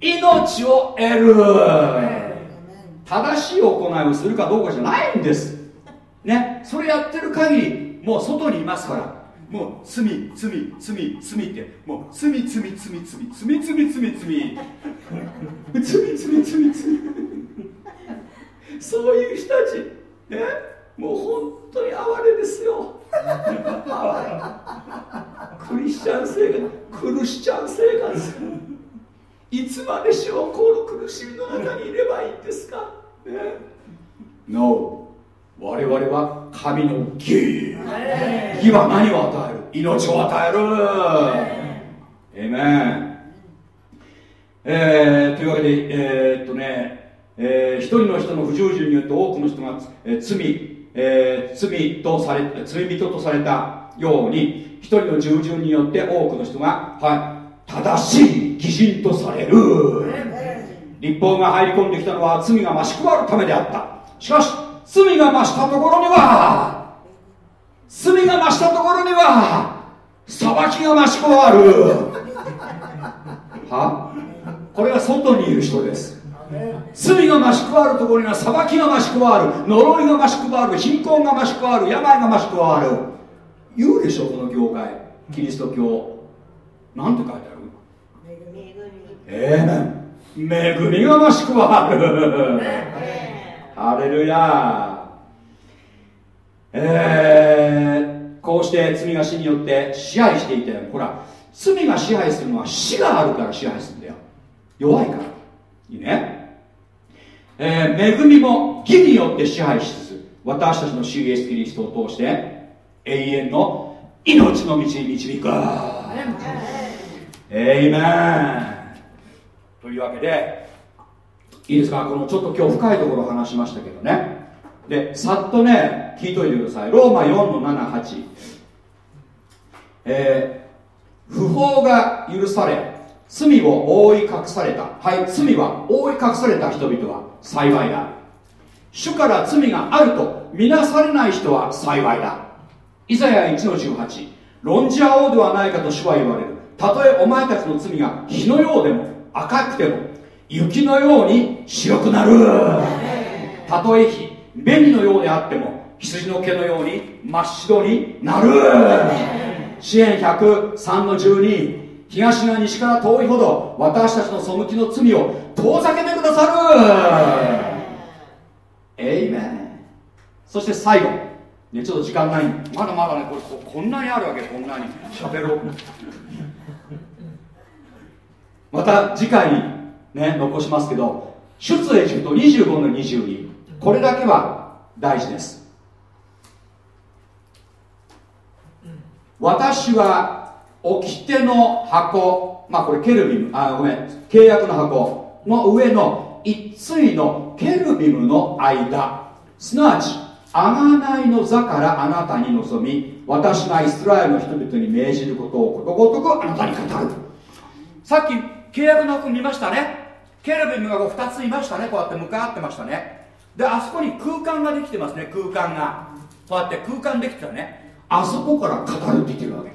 命を得る。正しい行いをするかどうかじゃないんです。ねそれやってる限りもう外にいますから。もう罪罪罪罪って。もう罪罪罪罪罪罪罪罪。罪罪罪罪。罪そういう人たちねもう本当に哀れですよ。クリスチャン生活クリスチャン生活いつまでしょこの苦しみの中にいればいいんですか？ね。No 我々は神の義。義は何を与える？命を与える。えめんえー、というわけでえー、っとね、えー、一人の人の不従順によって多くの人が、えー、罪えー、罪とされ罪人とされたように一人の従順によって多くの人が、はい、正しい義人とされる。立法が入り込んできたのは罪が増し加わるためであった。しかし罪が増したところには罪が増したところには裁きが増し加わる。は？これが外にいる人です。罪が増し加わるところには裁きが増し加わる。呪いが増し加わる。貧困が増し加わる。病が増し加わる。言うでしょこの業界キリスト教。なんて書いてある？ええー、恵みが増し加わるハレルヤえー、こうして罪が死によって支配していてほら罪が支配するのは死があるから支配するんだよ。弱いから。いいね。えー、恵みも義によって支配しつつ私たちの主イエスキリストを通して永遠の命の道に導く。エイメンというわけでいいですか？このちょっと今日深いところ話しましたけどね。でさっとね聞いといてください。ローマ4の78えー、不法が許され罪を覆い隠された。はい罪は覆い隠された人々は幸いだ。主から罪があるとみなされない人は幸いだ。イザヤ1の18論じ合おうではないかと主は言われる。たとえお前たちの罪が火のようでも赤くても雪のように白くなる。たとえ火紅のようであっても羊の毛のように真っ白になる。支援103の12東が西から遠いほど私たちの背きの罪を遠ざけてくださる。エイメンそして最後ねちょっと時間ない。まだまだねこれこんなにあるわけこんなに。喋ろう。また次回ね残しますけど出エジプト25の22これだけは大事です。私は掟の箱まあこれケルビムあごめん契約の箱の上の一対のケルビムの間すなわち贖いの座からあなたに臨み私がイスラエルの人々に命じることをことごとくあなたに語る。さっき契約の箱見ましたね。ケルビムがこう2ついましたね。こうやって向かってましたね。であそこに空間ができてますね。空間が。こうやって空間できてたね。あそこから語るって言ってるわけ。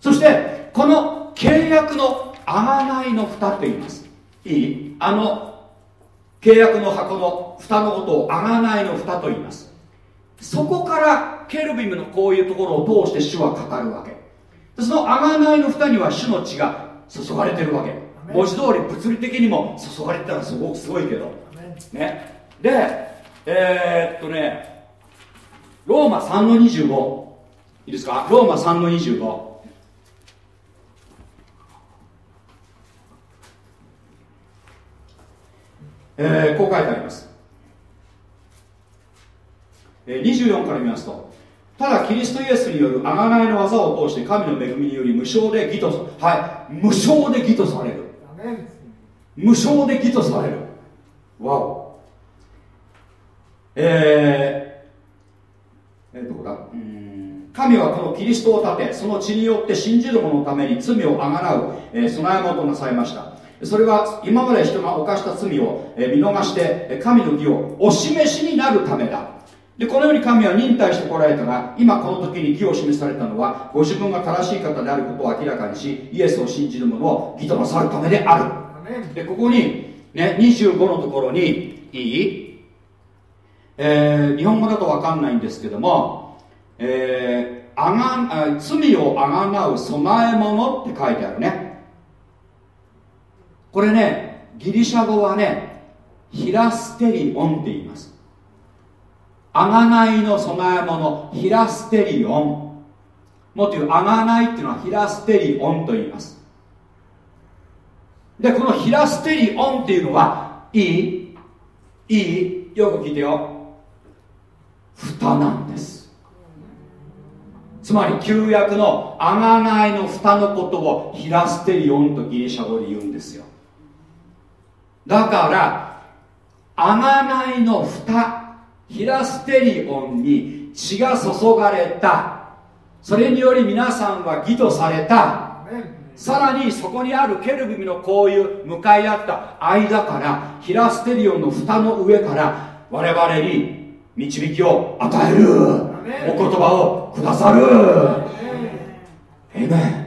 そしてこの契約の贖いの蓋と言います。いい？あの契約の箱の蓋のことを贖いの蓋と言います。そこからケルビムのこういうところを通して主は語るわけ。その贖いの蓋には主の血が注がれてるわけ。文字通り物理的にも注がれてたらすごくすごいけど。ね。でえー、っとねローマ3の25いいですか？ローマ3の25えー、こう書いてあります、えー、24から見ますと。ただキリストイエスによる贖いの技を通して神の恵みにより無償で義とはい無償で義とされる無償で義とされる。わお。えー、えー、どこだ？神はこのキリストを立てその血によって信じる者のために罪をあがなう、えー、備え物となさいました。それは今まで人が犯した罪を見逃して神の義をお示しになるためだ。でこのように神は忍耐してこられたが今この時に義を示されたのはご自分が正しい方であることを明らかにしイエスを信じる者を義となさるためである。でここに、ね、25のところにいい、えー、日本語だと分かんないんですけども、えー、あが罪をあがなう備え物って書いてあるね。これねギリシャ語はねヒラステリオンって言います贖いの供え物ヒラステリオン。もっと言う贖いっていうのはヒラステリオンと言います。でこのヒラステリオンっていうのはいいいいよく聞いてよ。蓋なんです。つまり旧約の贖いの蓋のことをヒラステリオンとギリシャ語で言うんですよ。だから贖いの蓋ヒラステリオンに血が注がれた。それにより皆さんは義とされた。さらにそこにあるケルビムのこういう向かい合った。間からヒラステリオンの蓋の上から我々に導きを与える。お言葉をくださる。えめ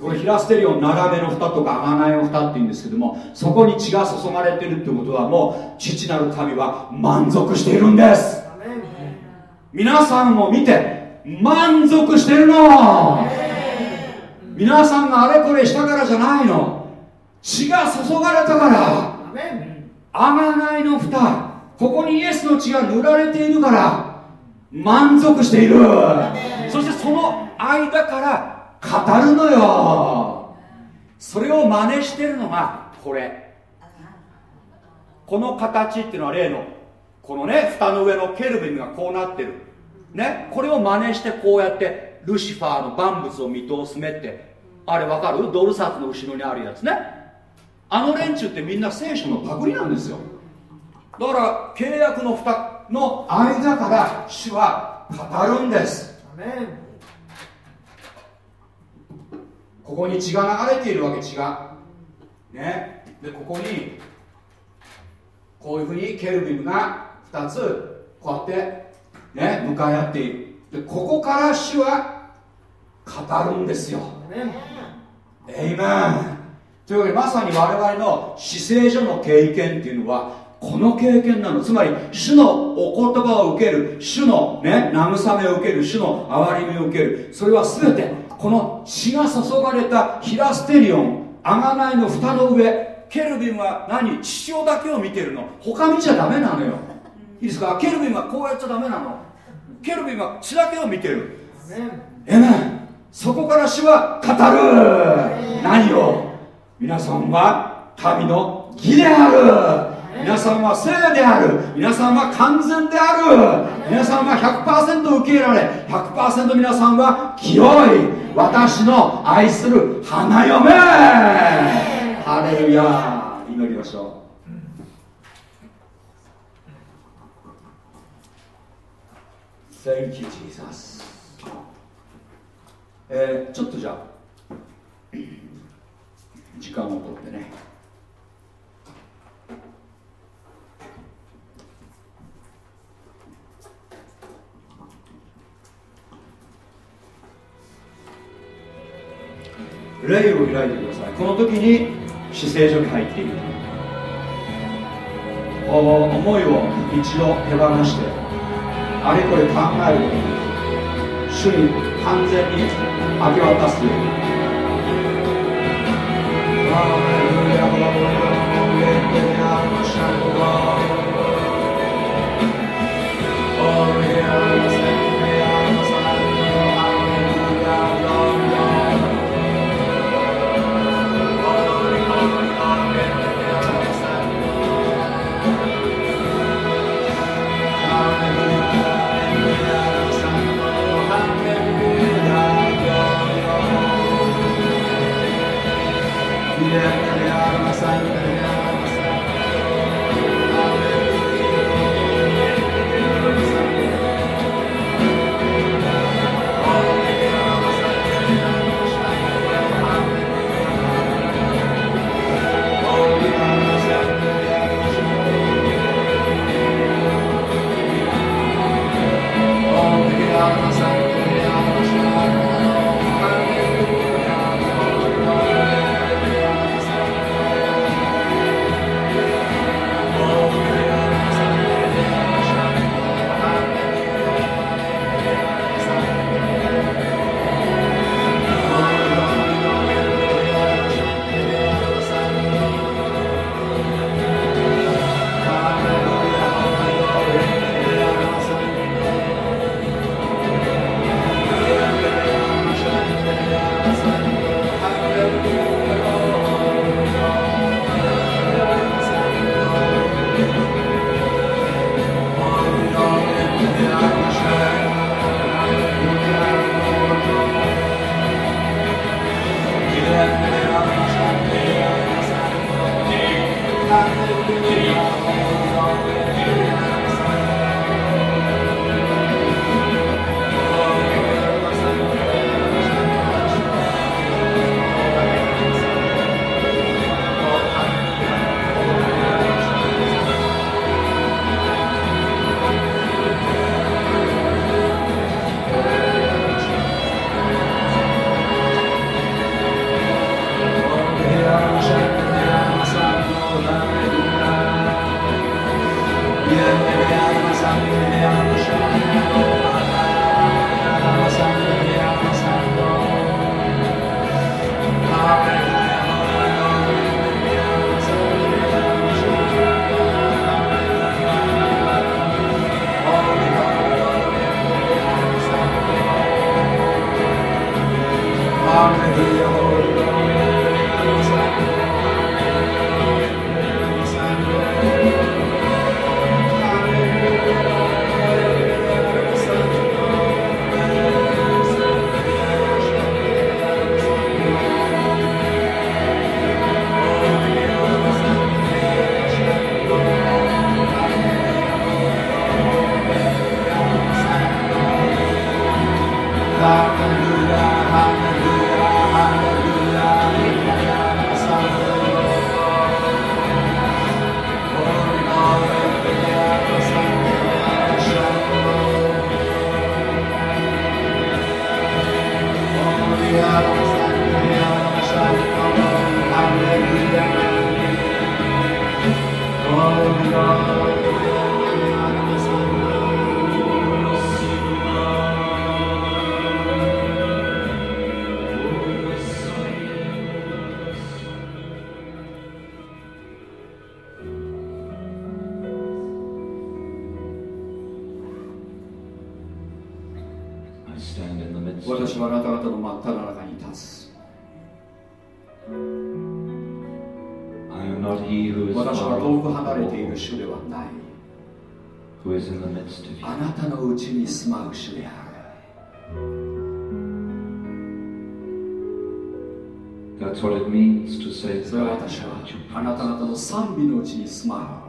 これヒラステリオン並べの蓋とか贖いの蓋っていうんですけどもそこに血が注がれてるってことはもう父なる神は満足しているんです。皆さんを見て満足してるの。皆さんがあれこれしたからじゃないの。血が注がれたから。贖いの蓋ここにイエスの血が塗られているから満足している。そしてその間から語るのよ。それを真似してるのがこれ。この形っていうのは例のこのね蓋の上のケルビムがこうなってる。ねこれを真似してこうやってルシファーの万物を見通す目ってあれわかる？ドルサツの後ろにあるやつね。あの連中ってみんな聖書のパクリなんですよ。だから契約の蓋の間から主は語るんです。ここに血が流れているわけ血が。ね。でここにこういうふうにケルビムが2つこうやってね向かい合っている。でここから主は語るんですよ。エイメンというわけでまさに我々の姿勢上の経験っていうのはこの経験なの。つまり主のお言葉を受ける主のね慰めを受ける主の憐れみを受ける。それは全てこの血が注がれたヒラステリオン贖いの蓋の上ケルビンは何？父親だけを見てるの。他見ちゃダメなのよ。いいですか？ケルビンはこうやっちゃダメなの。ケルビンは血だけを見てる。えめそこから主は語る。何を？皆さんは神の義である皆さんは聖である。皆さんは完全である。皆さんは100%受け入れられ。100%皆さんは清い。私の愛する花嫁。ハレルヤ。祈りましょう。Thank you, Jesus. えー、ちょっとじゃあ時間をとってね。霊を開いてください。この時に死聖所に入っている。思いを一度手放してあれこれ考える主に完全に明け渡す。ようにあ美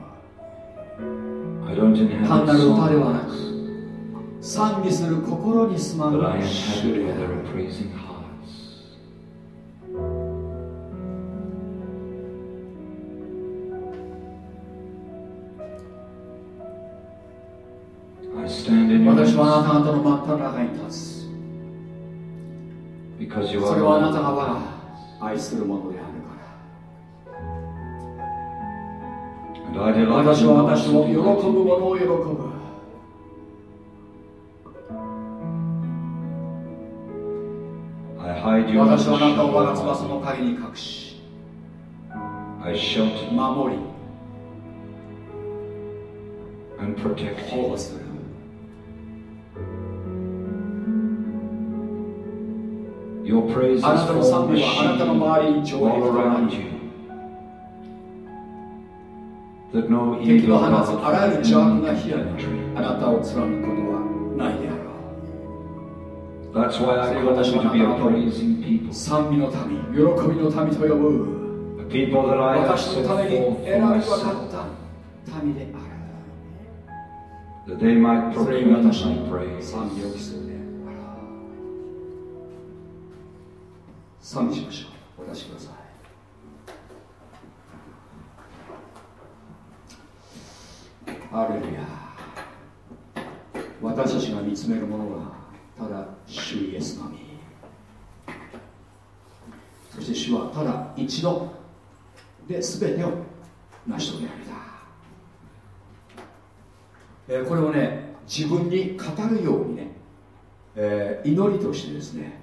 私の喜ぶものを喜ぶ私はあなたを我が翼の陰に隠し守り保.護する Your praise あなたの is 賛美はあなたの周りに上 all 陸とな around り敵を放つあらゆる邪悪な火にあなたを貫くことはないであろう。それを私はあなたを賛美の民、喜びの民と呼ぶ。私のために選び分かった民である。それが私の賛美を期するであろう。賛美しましょう。お出しください。ハレルヤ私たちが見つめるものはただ主イエスのみ。そして主はただ一度で全てを成し遂げられた、えーこれをね自分に語るようにね、えー祈りとしてですね、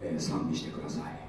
えー賛美してください。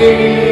You.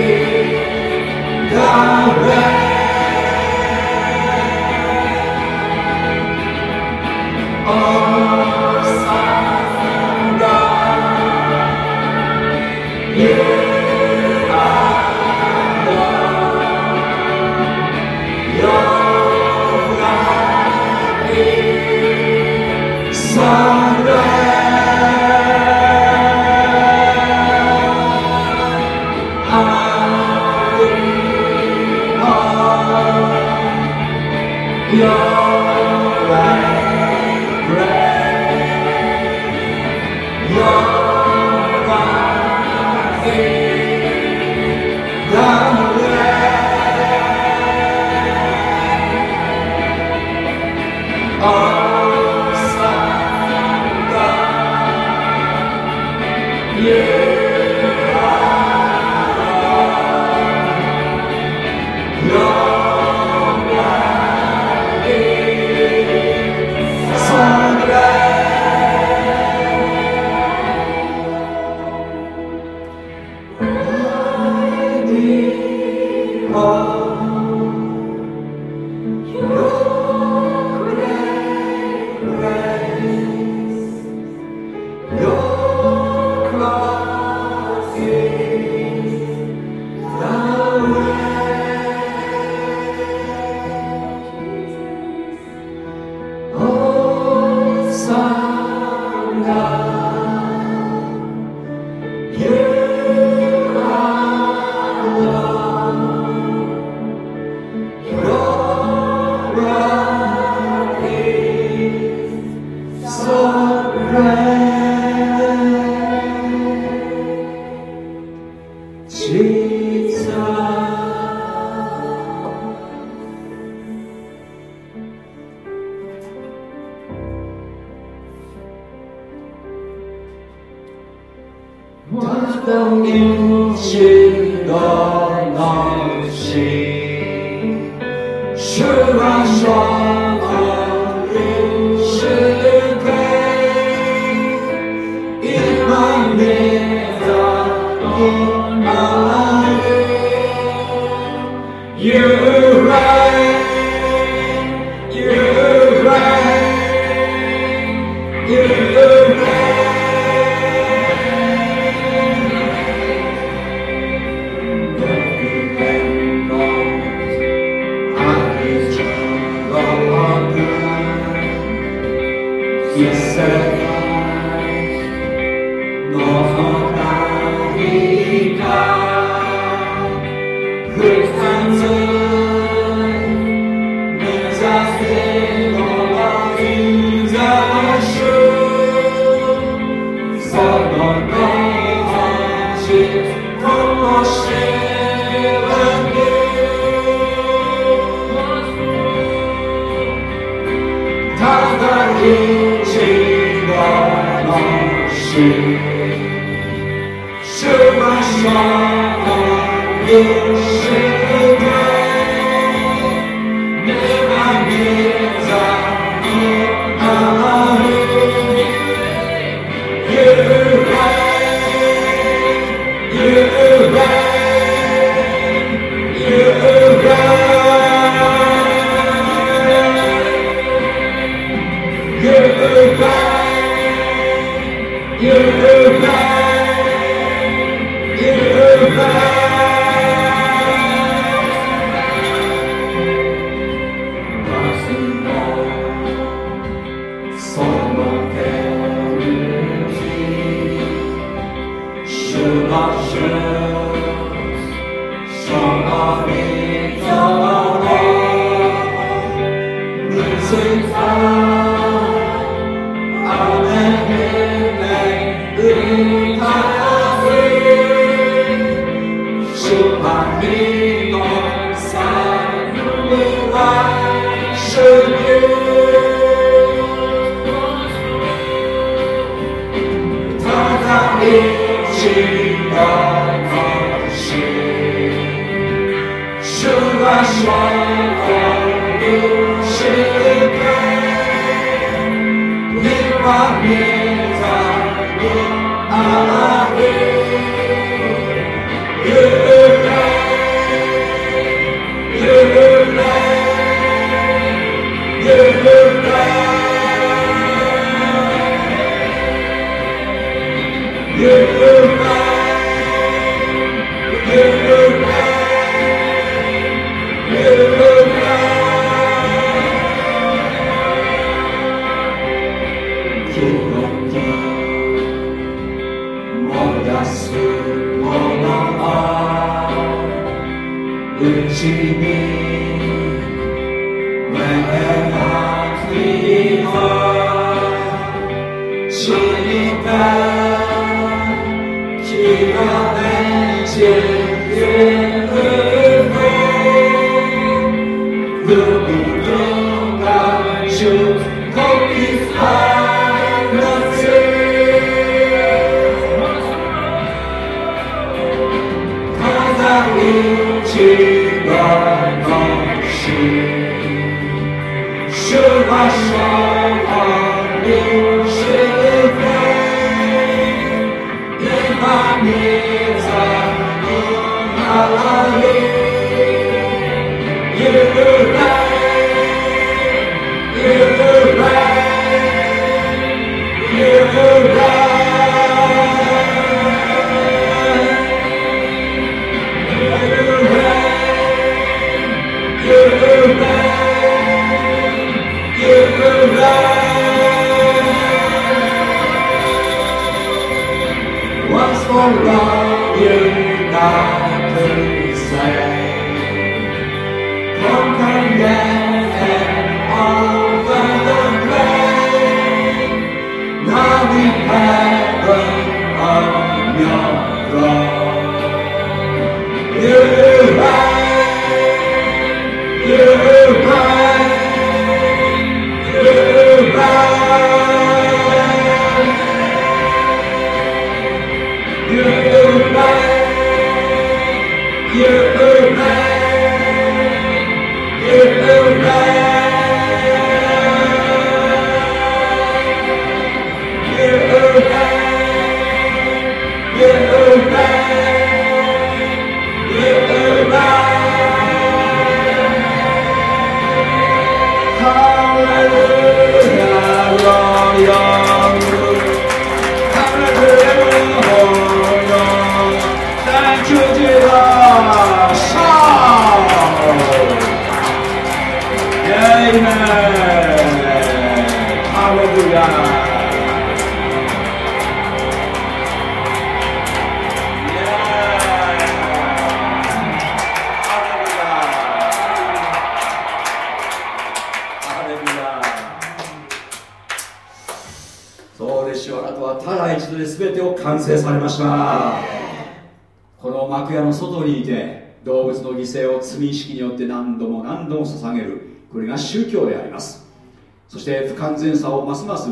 ます。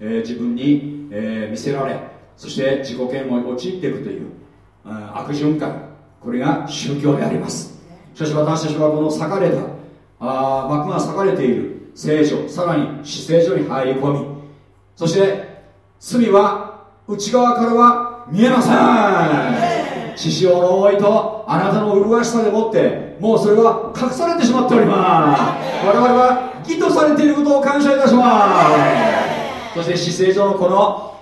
え、自分にえ見せられ、そして自己嫌悪に陥っていくという悪循環。これが宗教であります。しかし私たちはこの裂かれたあ幕が裂かれている聖書さらに死聖書に入り込みそして罪は内側からは見えません。血潮の思いとあなたの麗しさでもってもうそれは隠されてしまっております。我々は義とされていることを感謝いたしますそして死聖書のこの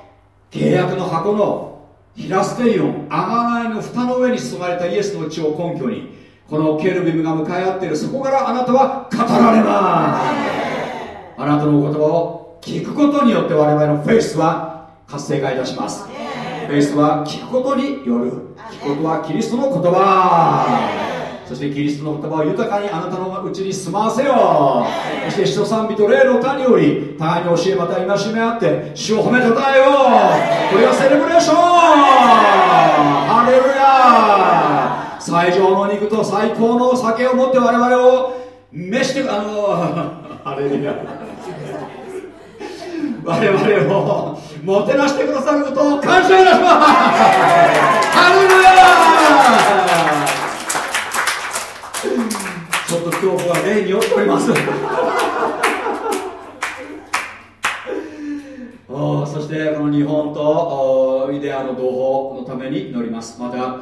契約の箱のἱλαστήριον 贖いの蓋の上に注がれたイエスの血を根拠にこのケルビムが向かい合っているそこからあなたは語られます。あなたのお言葉を聞くことによって我々のフェイスは活性化いたします。フェイスは聞くことによる。聞くことはキリストの言葉そしてキリストの言葉を豊かにあなたのうちに住まわせよ。そして人賛美と霊の谷より互いに教えまた戒め合って主を褒めたたえよう。これはセレブレーション。ハレルヤ。最上の肉と最高の酒を持って我々を召してあのハレルヤ。我々をもてなしてくださることを感謝いたします。ハレルヤ。ちょっと教法は例によっております。おそしてこの日本とイデアの同胞のために祈ります。また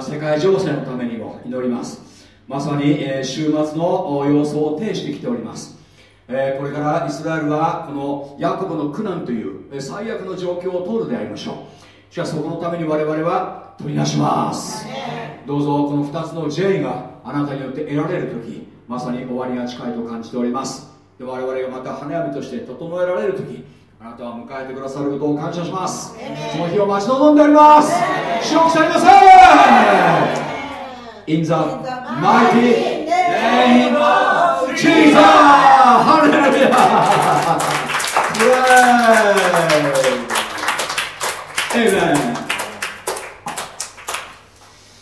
世界情勢のためにも祈ります。まさに、えー、週末の様相を呈してきております、えー、これからイスラエルはこのヤコブの苦難という最悪の状況を通るでありましょう。しかしそこのために我々は取り出します。どうぞこの2つの J があなたによって得られる時まさに終わりが近いと感じております。で我々がまた花嫁として整えられる時あなたは迎えてくださることを感謝します。その日を待ち望んでおります。主を腐りません In the mighty!